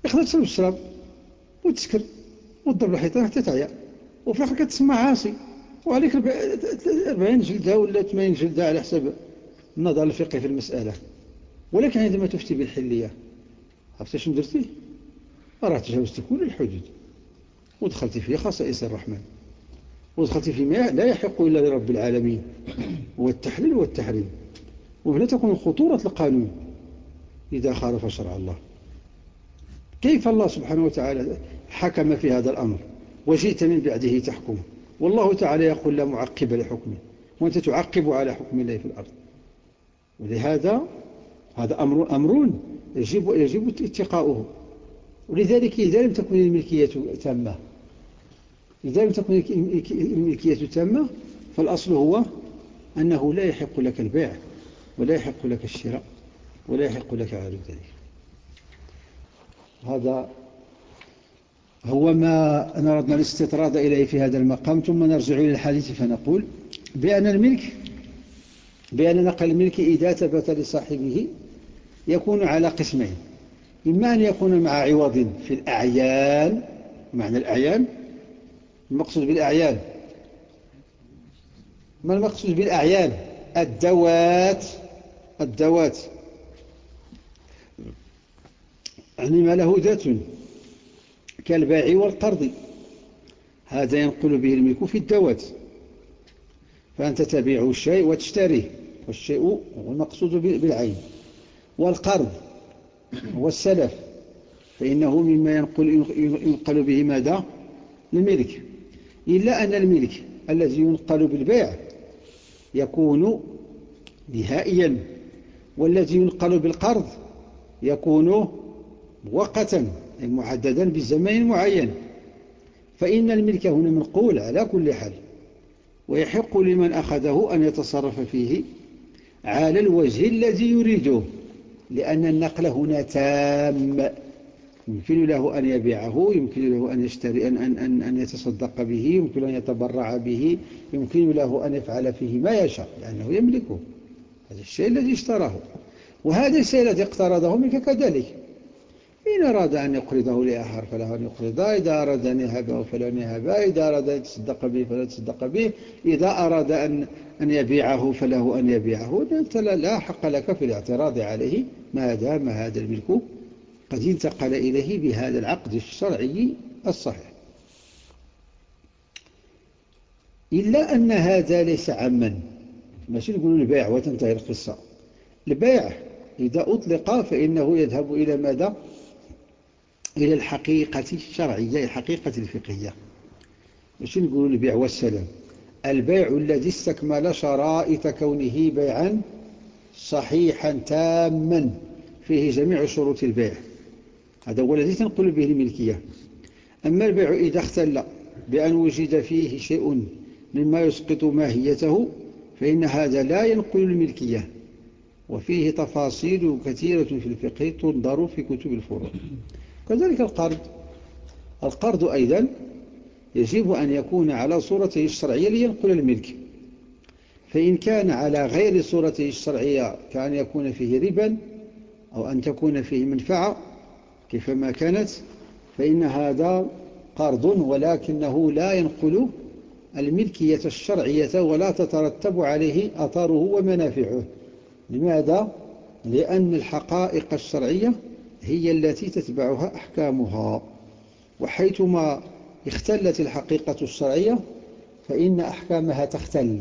يقدر تشرب الشراب وتسكر. وتضرب الحيطان حتى تعيا. وفي الآخر كتسمى عاصي. وعليك 40 جلدة ولا 80 جلدة على حسب النظر الفقهي في المسألة. ولكن عندما تفتي بالحلية عرفت شنو درتي؟ راه تجاوزت كل الحدود. ودخلت في خصائص الرحمن. ودخلت فيما لا يحق إلا لرب العالمين. هو التحليل والتحريم. وهنا تكون خطورة القانون إذا خالف شرع الله. كيف الله سبحانه وتعالى حكم في هذا الأمر وجئت من بعده تحكم؟ والله تعالى يقول لا معقب لحكمه وأنت تعقب على حكم الله في الأرض. ولهذا هذا أمر أمر يجب, يجب اتقاؤه. ولذلك إذا لم تكن الملكية تامة إذا لم تكن الملكية تامة فالأصل هو أنه لا يحق لك البيع ولا يحق لك الشراء ولا يحق لك غير ذلك. هذا هو ما نردنا الاستطراد إليه في هذا المقام ثم نرجع إلى الحديث فنقول بأن الملك بأن نقل الملك إذا ثبت لصاحبه يكون على قسمين. إما أن يكون مع عوض في الأعيان معنى الأعيان؟ المقصود بالأعيان. ما المقصود بالأعيان؟ الدوات الدوات. يعني ما له ذات كالباع والقرض هذا ينقل به الملك في الدوات. فأنت تبيع الشيء وتشتريه والشيء هو المقصود بالعين. والقرض والسلف فإنه مما ينقل, ينقل به ماذا؟ الملك. إلا أن الملك الذي ينقل بالبيع يكون نهائيا والذي ينقل بالقرض يكون مؤقتا معددا بزمن معين. فإن الملك هنا منقول على كل حال ويحق لمن أخذه أن يتصرف فيه على الوجه الذي يريده لأن النقل هنا تام. يمكن له أن يبيعه يمكن له أن يشتري أن, أن, أن, أن يتصدق به يمكن أن يتبرع به يمكن له أن يفعل فيه ما يشاء لأنه يملكه. هذا الشيء الذي اشتراه. وهذا الشيء الذي اقترضه منك كذلك. إن أراد أن يقرضه لآخر فله أن يقرضه إذا أراد أن يهبه فله أن يهبه إذا أراد أن يتصدق به فله يتصدق به إذا أراد أن, أن يبيعه فله أن يبيعه. أنت لا حق لك في الاعتراض عليه. ما دام هذا الملك؟ قد انتقل إليه بهذا العقد الشرعي الصحيح. إلا أن هذا ليس عاما ماشي نقول البيع وتنتهي القصة. البيع إذا أطلق فإنه يذهب إلى ماذا؟ إلى الحقيقة الشرعية الحقيقة الفقهية. ماشي نقول البيع والسلام. البيع الذي استكمل شرائط كونه بيعا صحيحا تاما فيه جميع شروط البيع. هذا هو الذي تنقل به الملكية. أما البيع إذا اختل بأن وجد فيه شيء مما يسقط ماهيته فإن هذا لا ينقل الملكية. وفيه تفاصيل كثيرة في الفقه تنظر في كتب الفروع. كذلك القرض. القرض أيضا يجب أن يكون على صورته الشرعية لينقل الملك. فإن كان على غير صورته الشرعية كأن يكون فيه ربا أو أن تكون فيه منفعة كيفما كانت فإن هذا قرض ولكنه لا ينقل الملكية الشرعية ولا تترتب عليه أثاره ومنافعه. لماذا؟ لأن الحقائق الشرعية هي التي تتبعها أحكامها. وحيثما اختلت الحقيقة الشرعية فإن أحكامها تختل.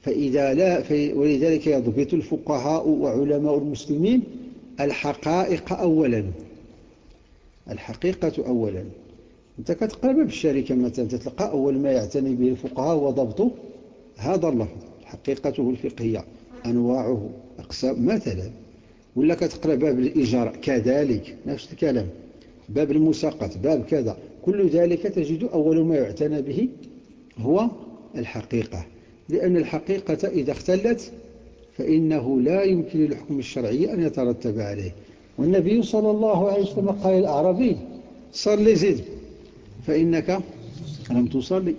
فإذا لا ولذلك يضبط الفقهاء وعلماء المسلمين الحقائق أولا. الحقيقة أولا. أنت كتقرب بالشركة مثلا تتلقى أول ما يعتني به الفقهاء هو ضبط هذا اللفظ حقيقته الفقهية أنواعه أقسام مثلا. ولا كتقرأ باب الإيجار كذلك نفس الكلام. باب المساقط باب كذا. كل ذلك تجد أول ما يعتنى به هو الحقيقة. لأن الحقيقة إذا اختلت فإنه لا يمكن للحكم الشرعي أن يترتب عليه. والنبي صلى الله عليه وسلم قال الأعرابي صلي زد فإنك لم تصلي.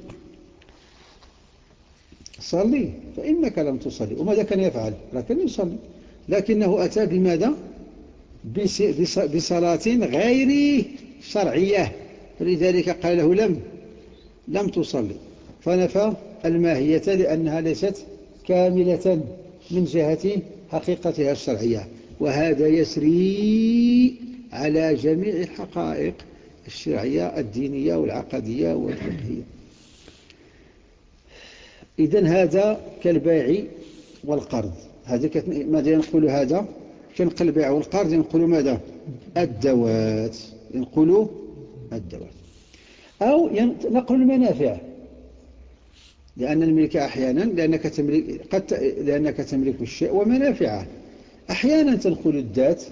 صلي فإنك لم تصلي. وماذا كان يفعل؟ لكن يصلي. لكنه أتى بماذا؟ بصلاة غير شرعية. فلذلك قال له لم لم تصلي. فنفى الماهية لأنها ليست كاملة من جهة حقيقتها الشرعية. وهذا يسري على جميع الحقائق الشرعية الدينية والعقدية والفقهية. إذن هذا كالبيع والقرض. هذا ماذا ينقل هذا؟ كنقل البيع والقرض ينقل ماذا؟ الدوات. ينقل الدوات. أو نقل المنافع. لأن الملك أحيانا لأنك تملك, قد لأنك تملك الشيء ومنافعه. أحيانا تنقل الذات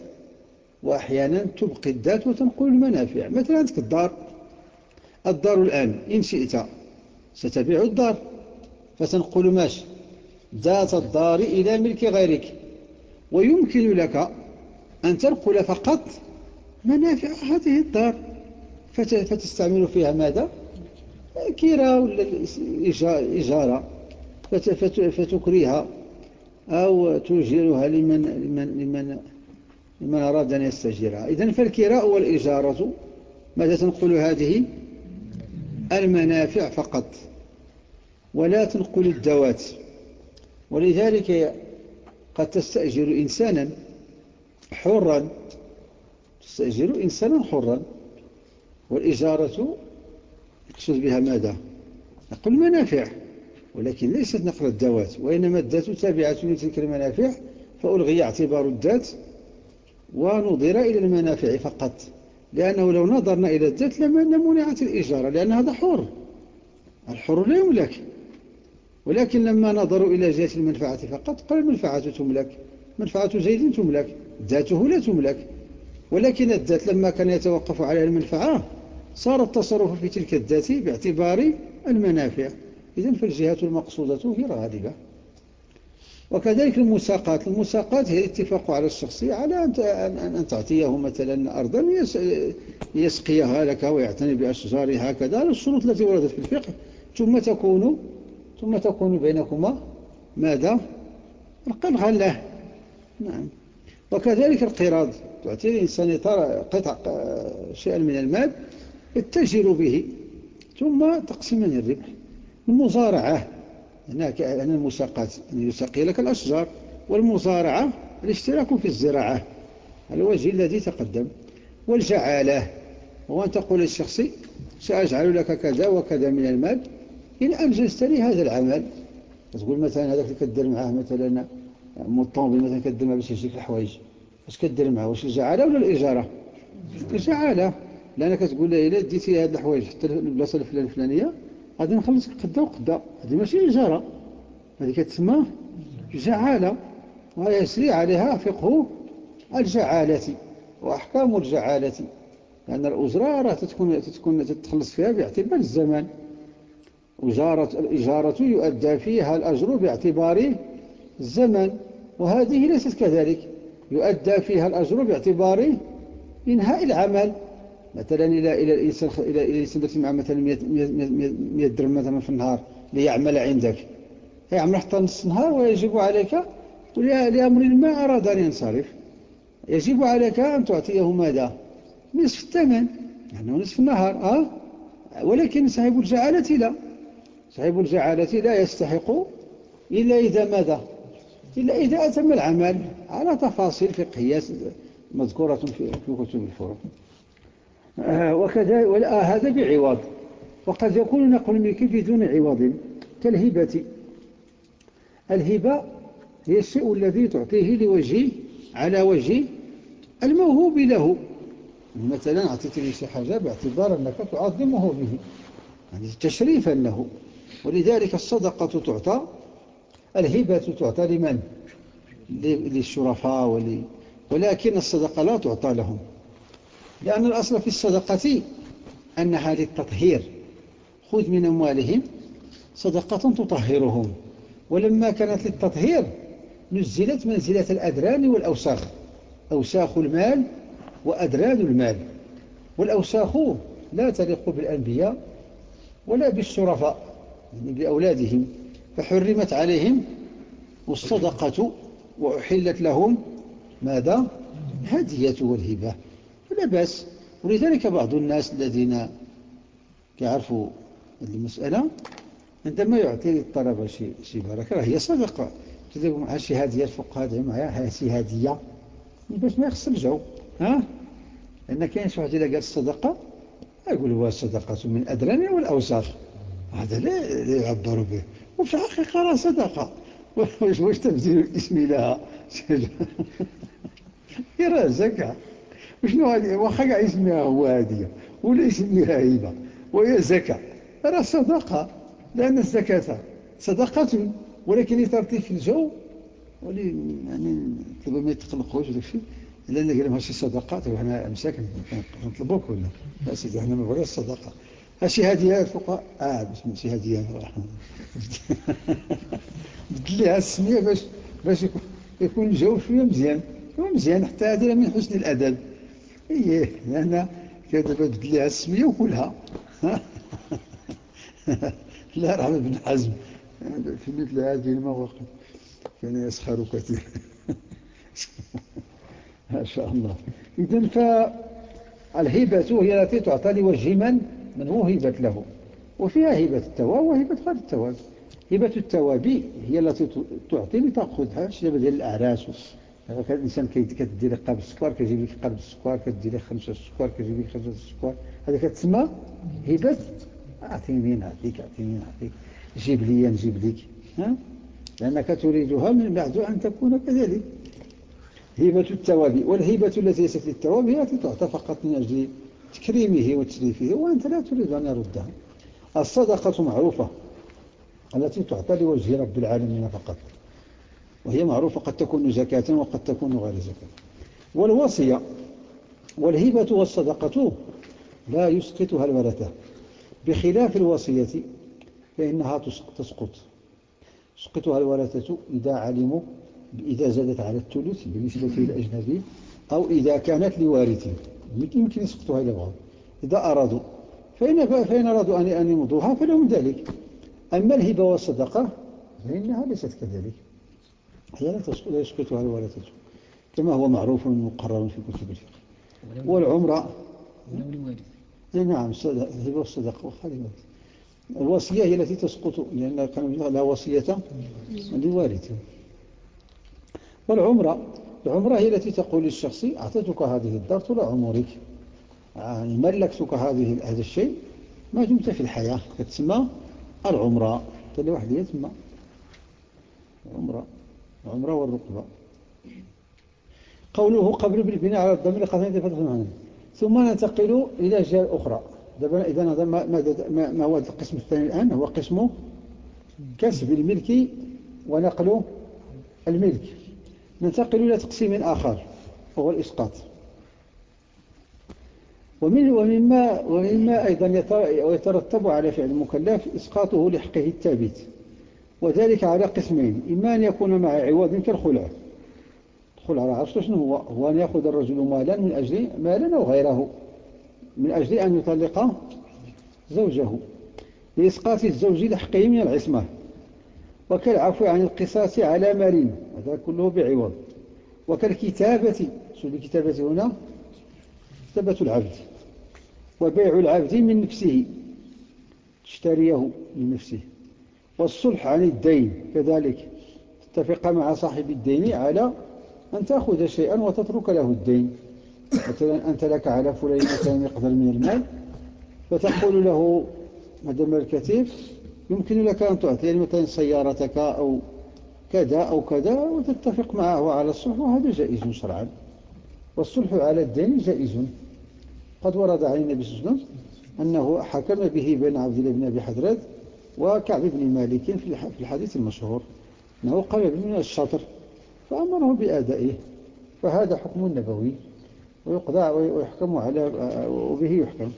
وأحيانا تبقي الذات وتنقل المنافع. مثلا عندك الدار. الدار الآن إن شئت ستبيع الدار. فتنقل ماشي ذات الدار إلى ملك غيرك. ويمكن لك أن تنقل فقط منافع هذه الدار. فتستعمل فيها ماذا؟ كراء ولا إجارة. فتكريها أو تجيرها لمن, لمن, لمن, لمن أراد أن يستجيرها. إذن فالكراء والإجارة ماذا تنقل هذه؟ المنافع فقط. ولا تنقل الذوات ولذلك قد تستأجر إنسانا حرا تستأجر إنسانا حرا والإجارة يقصد بها ماذا؟ نقل منافع ولكن ليست نقل الذوات وإنما الذات تابعة لتلك المنافع فألغي اعتبار الذات ونظر إلى المنافع فقط. لأنه لو نظرنا إلى الذات لما منعت الإجارة لأن هذا حر. الحر لا يملك. ولكن لما نظروا إلى جهة المنفعة فقط قال المنفعة تملك منفعة زيد تملك ذاته لا تملك. ولكن الذات لما كان يتوقف على المنفعة صار التصرف في تلك الذات باعتبار المنافع. إذن فالجهة المقصودة هي الغالبة. وكذلك المساقات. المساقات هي الاتفاق على الشخصية على أن تعطيه مثلا أرضا يسقيها لك ويعتني بأشجارها هكذا. الشروط التي وردت في الفقه ثم تكون ثم تكون بينكما ماذا؟ الغلة نعم. وكذلك القراض. تعطي الإنسان قطع شيئا من المال يتجر به ثم تقسيمان الربح. المزارعة هناك هنا المساقات أن يسقي لك الأشجار. والمزارعة الاشتراك في الزراعة على الوجه الذي تقدم. والجعالة هو أن تقول للشخص سأجعل لك كذا وكذا من المال. إن أنجزت لي هذا العمل. تقول مثلا هذاك كدير معاه مثلا مطوبل مثلا كدير معاه باش يشريك الحوايج. اش كدير معاه؟ واش الجعالة ولا الإجارة الجعالة. لأنك تقول له إلا ديتي هذه الحوايج حتى البلاصة الفلانية غادي نخلصك قدا وقدا هذه ماشي إجارة هذه كتسمى جعالة. ويسري عليها فقه الجعالة وأحكام الجعالة. لأن الأجرة راه تتكون, تتكون تتخلص فيها باعتبار الزمان. أجارة الإجارة يؤدى فيها الأجر باعتبار الزمن وهذه ليست كذلك. يؤدى فيها الأجر باعتبار إنهاء العمل. مثلا إلى إلى الإنسان إلى الإنسان مع مثلا 100 درهم مثلا في النهار ليعمل عندك. يعمل حتى نص النهار ويجب عليك لأمر ما أراد أن ينصرف. يجب عليك أن تعطيه ماذا؟ نصف الثمن. يعني نصف النهار أه؟ ولكن صاحب الجعالة لا. صاحب الجعالة لا يستحق إلا إذا ماذا؟ إلا إذا أتم العمل على تفاصيل فقهية مذكورة في كتب الفروع. آه، وكذا هذا بعوض. وقد يكون نقل الملك بدون عوض. كالهبة. الهبة هي الشيء الذي تعطيه لوجه على وجه الموهوب له. مثلا أعطيتني شي حاجة باعتبار أنك تعظمه به. يعني تشريفا له. ولذلك الصدقة تعطى الهبة تعطى لمن؟ للشرفاء ولي ولكن الصدقة لا تعطى لهم. لأن الأصل في الصدقة أنها للتطهير. خذ من أموالهم صدقة تطهرهم. ولما كانت للتطهير نزلت منزلة الأدران والأوساخ. أوساخ المال وأدران المال. والأوساخ لا تليق بالأنبياء ولا بالشرفاء. يعني بأولادهم فحرمت عليهم الصدقة وأحلت لهم ماذا؟ الهدية والهبة. فلا بأس. ولذلك بعض الناس الذين يعرفوا المسألة عندما يعطي الطلبة شيء شي بركة هي صدقة. تذهب معها شي هدية الفقهاء دعوا معها شي هدية. باش ما يخسر الجو. ها؟ لأن كاين شي واحد إذا قال الصدقة يقول هو الصدقة من أدراني والأوساخ هذا لا يعبر به. وفي الحقيقة راه صدقة. واش تبديل الاسم لها راه زكاة وشنو هذه؟ واخا كاع يسميها هو هدية ولا يسميها هبة. وهي زكاة راه صدقة. لأن الزكاة صدقة. ولكن يترتي في الجو ولي يعني طلبوا ما يتقلقوش وداك الشيء. لأن قال لهم هادشي صدقات وحنا مساكن نطلبوك ولا؟ لا سيدي حنا ما بغيناش الصدقة هدية الفقهاء. آه باش شي هدية بدل ليها السمية باش باش يكون الجو شوية مزيان. مزيان حتى هذه من حسن الأدب. إيه لأن كذا بدل لها السمية وكلها لا رحمة بن حزم. في مثل هذه المواقف. كان يسخر كثير. ما شاء الله. إذن فالهبة هي التي تعطى لوجه من؟ من وهبت له؟ وفيها هبة التواب وهبة غير التواب هبة التواب هي التي تعطي لتأخذها شبه ديال الأعراس هذا الإنسان كتدي لك قاب السكر كيجيب لك قاب السكر كتدي لك خمسة السكر كيجيب لك خمسة السكر هذا كتسمى هبة أعطيني نعطيك أعطيني نعطيك جيب لي نجيب لك. ها؟ لأنك تريدها من بعد أن تكون كذلك. هبة التوابي والهبة التي ليست للتوابي هي التي تعطى فقط من أجل تكريمه وتشريفه وأنت لا تريد أن يردها الصدقة معروفة التي تعطى لوجه رب العالمين فقط. وهي معروفة قد تكون زكاة وقد تكون غير زكاة. والوصية والهبة والصدقة لا يسقطها الورثة. بخلاف الوصية فإنها تسقط. تسقطها الورثة إذا علموا إذا زادت على الثلث بالنسبة للأجنبي أو إذا كانت لوارث. يمكن يسقطها إلى بعض. إذا أرادوا فإن, فإن أرادوا أن يمضوها فلهم ذلك. أما الهبة والصدقة فإنها ليست كذلك. هي لا يسقطها الورثة كما هو معروف مقرر في كتب الفقه. والعمرة. نعم الهبة والصدقة وخالي الوصية هي التي تسقط لأن كان لا وصية لوارث والعمرة. العمرة هي التي تقول للشخص أعطيتك هذه الدار طول عمرك. يعني ملكتك هذه هذا الشيء. ما دمت في الحياة. تسمى العمرة. تلي واحد يسمى العمرة. العمرة والرقبة. قوله قبل بالبناء على الضمير قثنة فتح عنه ثم ننتقل إلى أشياء أخرى. إذا هذا ما, ما, ما هو القسم الثاني الآن هو قسم كسب الملك ونقل الملك. ننتقل إلى تقسيم آخر وهو الإسقاط. ومن ومما, ومما أيضا يترتب على فعل المكلف إسقاطه لحقه الثابت وذلك على قسمين إما أن يكون مع عوض كالخلع. الخلع على عرش شنو هو؟ هو أن يأخذ الرجل مالا من أجل مالا أو غيره من أجل أن يطلق زوجه. لإسقاط الزوج لحقه من العصمة. وكالعفو عن القصاص على مال هذا كله بعوض. وكالكتابة شو الكتابة هنا؟ كتابة العبد. وبيع العبد من نفسه تشتريه من نفسه. والصلح عن الدين كذلك تتفق مع صاحب الدين على أن تأخذ شيئا وتترك له الدين. مثلا أنت لك على فلان مثلا مقدر من المال فتقول له هذا كثير يمكن لك أن تعطي مثلا سيارتك أو كذا أو كذا وتتفق معه على الصلح وهذا جائز شرعا. والصلح على الدين جائز. قد ورد عن النبي صلى الله عليه وسلم أنه حكم به بين عبد الله بن أبي حضرات وكعب بن مالك في الحديث المشهور أنه قال من الشطر فأمره بأدائه. فهذا حكم نبوي ويقضى ويحكم على وبه يحكم.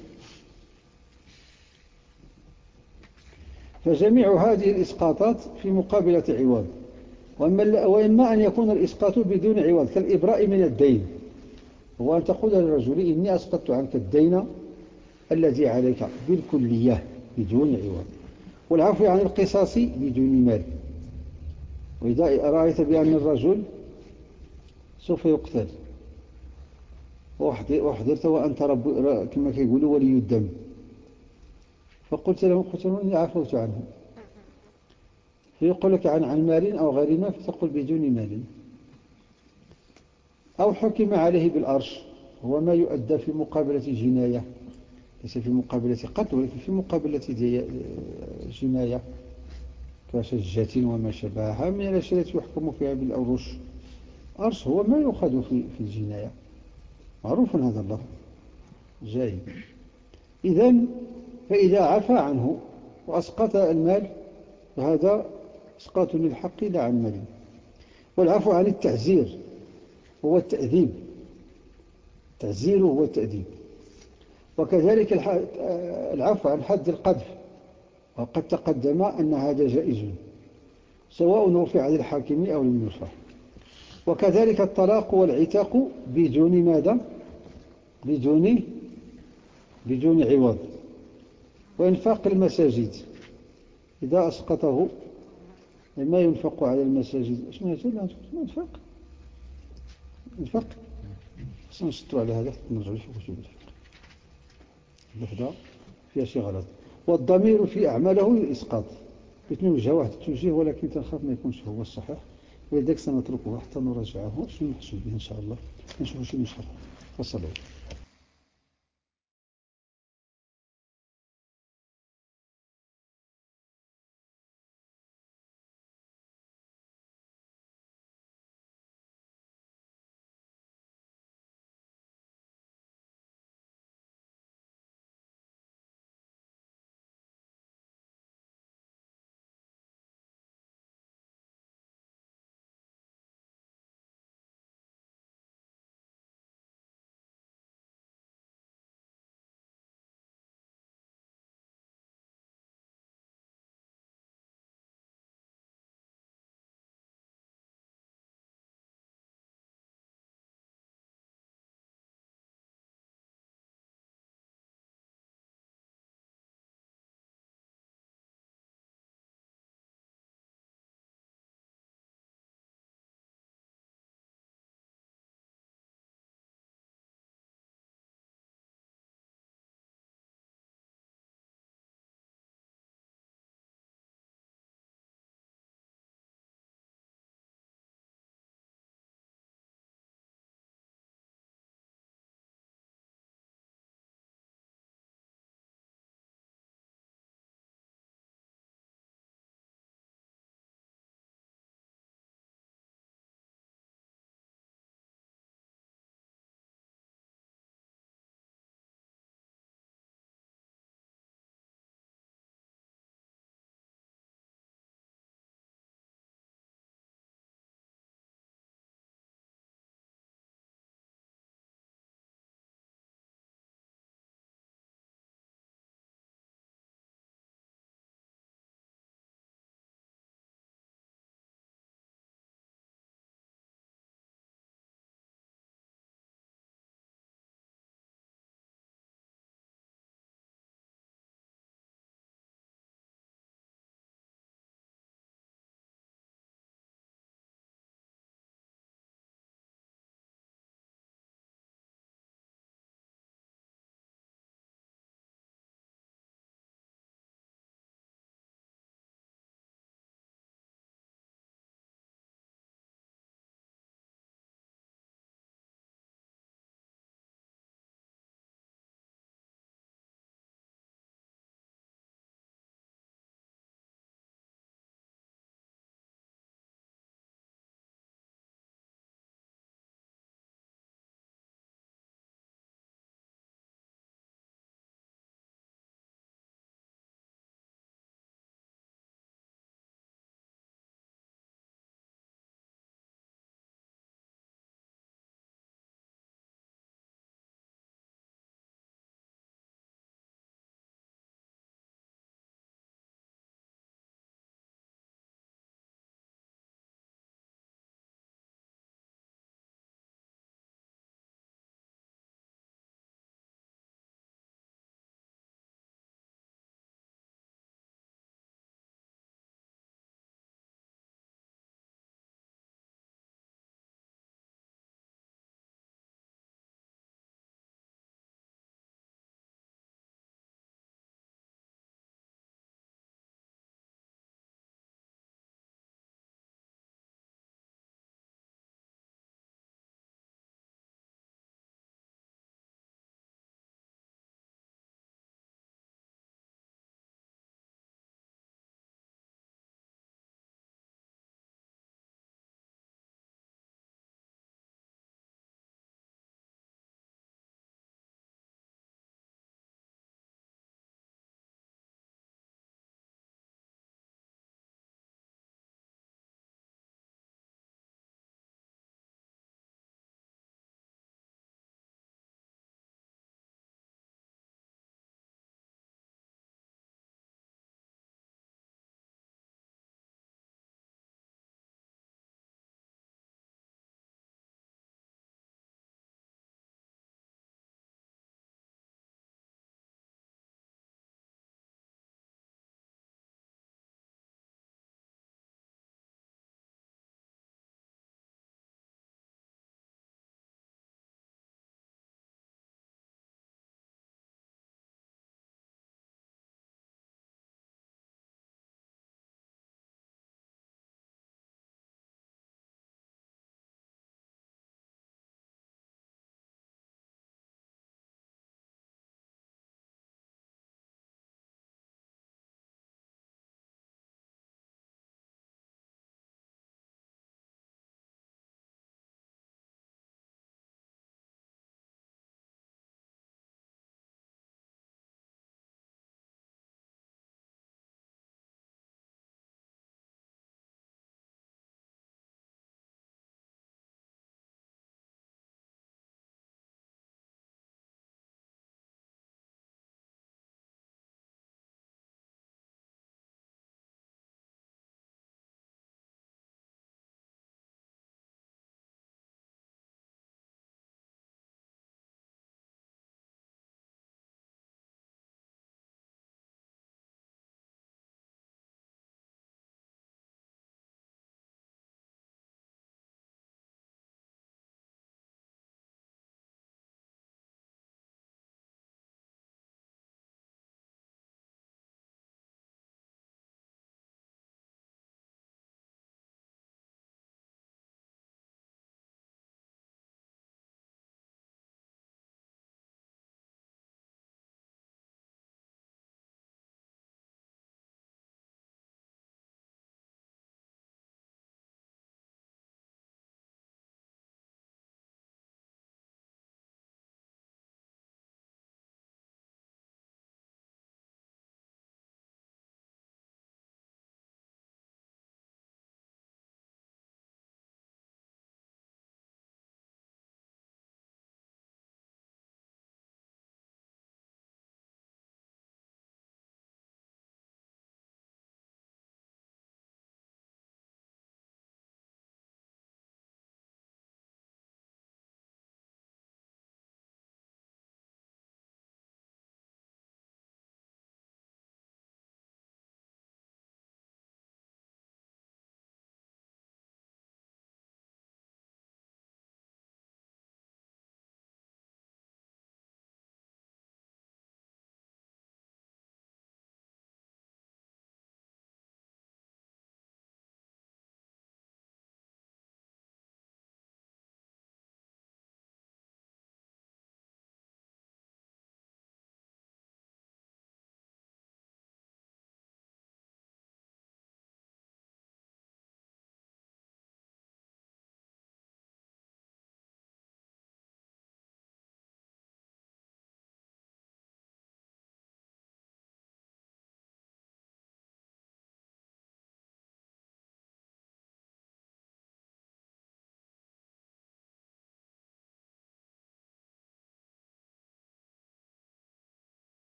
فجميع هذه الإسقاطات في مقابلة عوض. وإما أن يكون الإسقاط بدون عوض كالإبراء من الدين. هو أن تقول للرجل إني أسقطت عنك الدين الذي عليك بالكلية بدون عوض. والعفو عن القصاص بدون مال. وإذا رأيت بأن الرجل سوف يقتل. وحضرت وأنت رب كما كيقولوا ولي الدم. فقلت له قتلوني عفوت عنه. فيقول لك عن عن مال أو غير مال فتقول بدون مال. أو حكم عليه بالأرش هو ما يؤدى في مقابلة جناية. ليس في مقابلة قتل ولكن في مقابلة جناية. كشجة وما شبهها من الأشياء التي يحكم فيها بالأرش أرش هو ما يؤخذ في في الجناية. معروف هذا اللفظ. جيد إذا فإذا عفى عنه وأسقط المال فهذا إسقاط للحق لا عن مال والعفو عن التعزير هو التأذيب تعزيره هو التأديب وكذلك العفو عن حد القذف. وقد تقدم أن هذا جائز سواء رفع للحاكم أو لم وكذلك الطلاق والعتاق بدون ماذا؟ بدون بدون عوض. وإنفاق المساجد. إذا أسقطه ما ينفق على المساجد. اسمه يقول انفاق انفاق سنشتو على هذا. نرجع في كتب الفقه اللفظة فيها شيء غلط. والضمير في أعماله الإسقاط. بتنوجه واحد التوجيه ولكن تنخاف ما يكونش هو الصحيح. ولذلك سنتركه حتى نراجعه. شنو نحصل به إن شاء الله. نشوف شنو نشرح وصلوا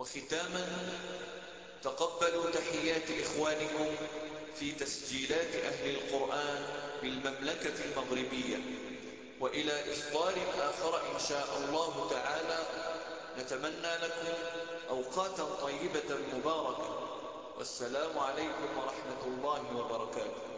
وختاما تقبلوا تحيات إخوانكم في تسجيلات أهل القرآن بالمملكة المغربية. وإلى إصدار آخر إن شاء الله تعالى نتمنى لكم أوقاتا طيبة مباركة. والسلام عليكم ورحمة الله وبركاته.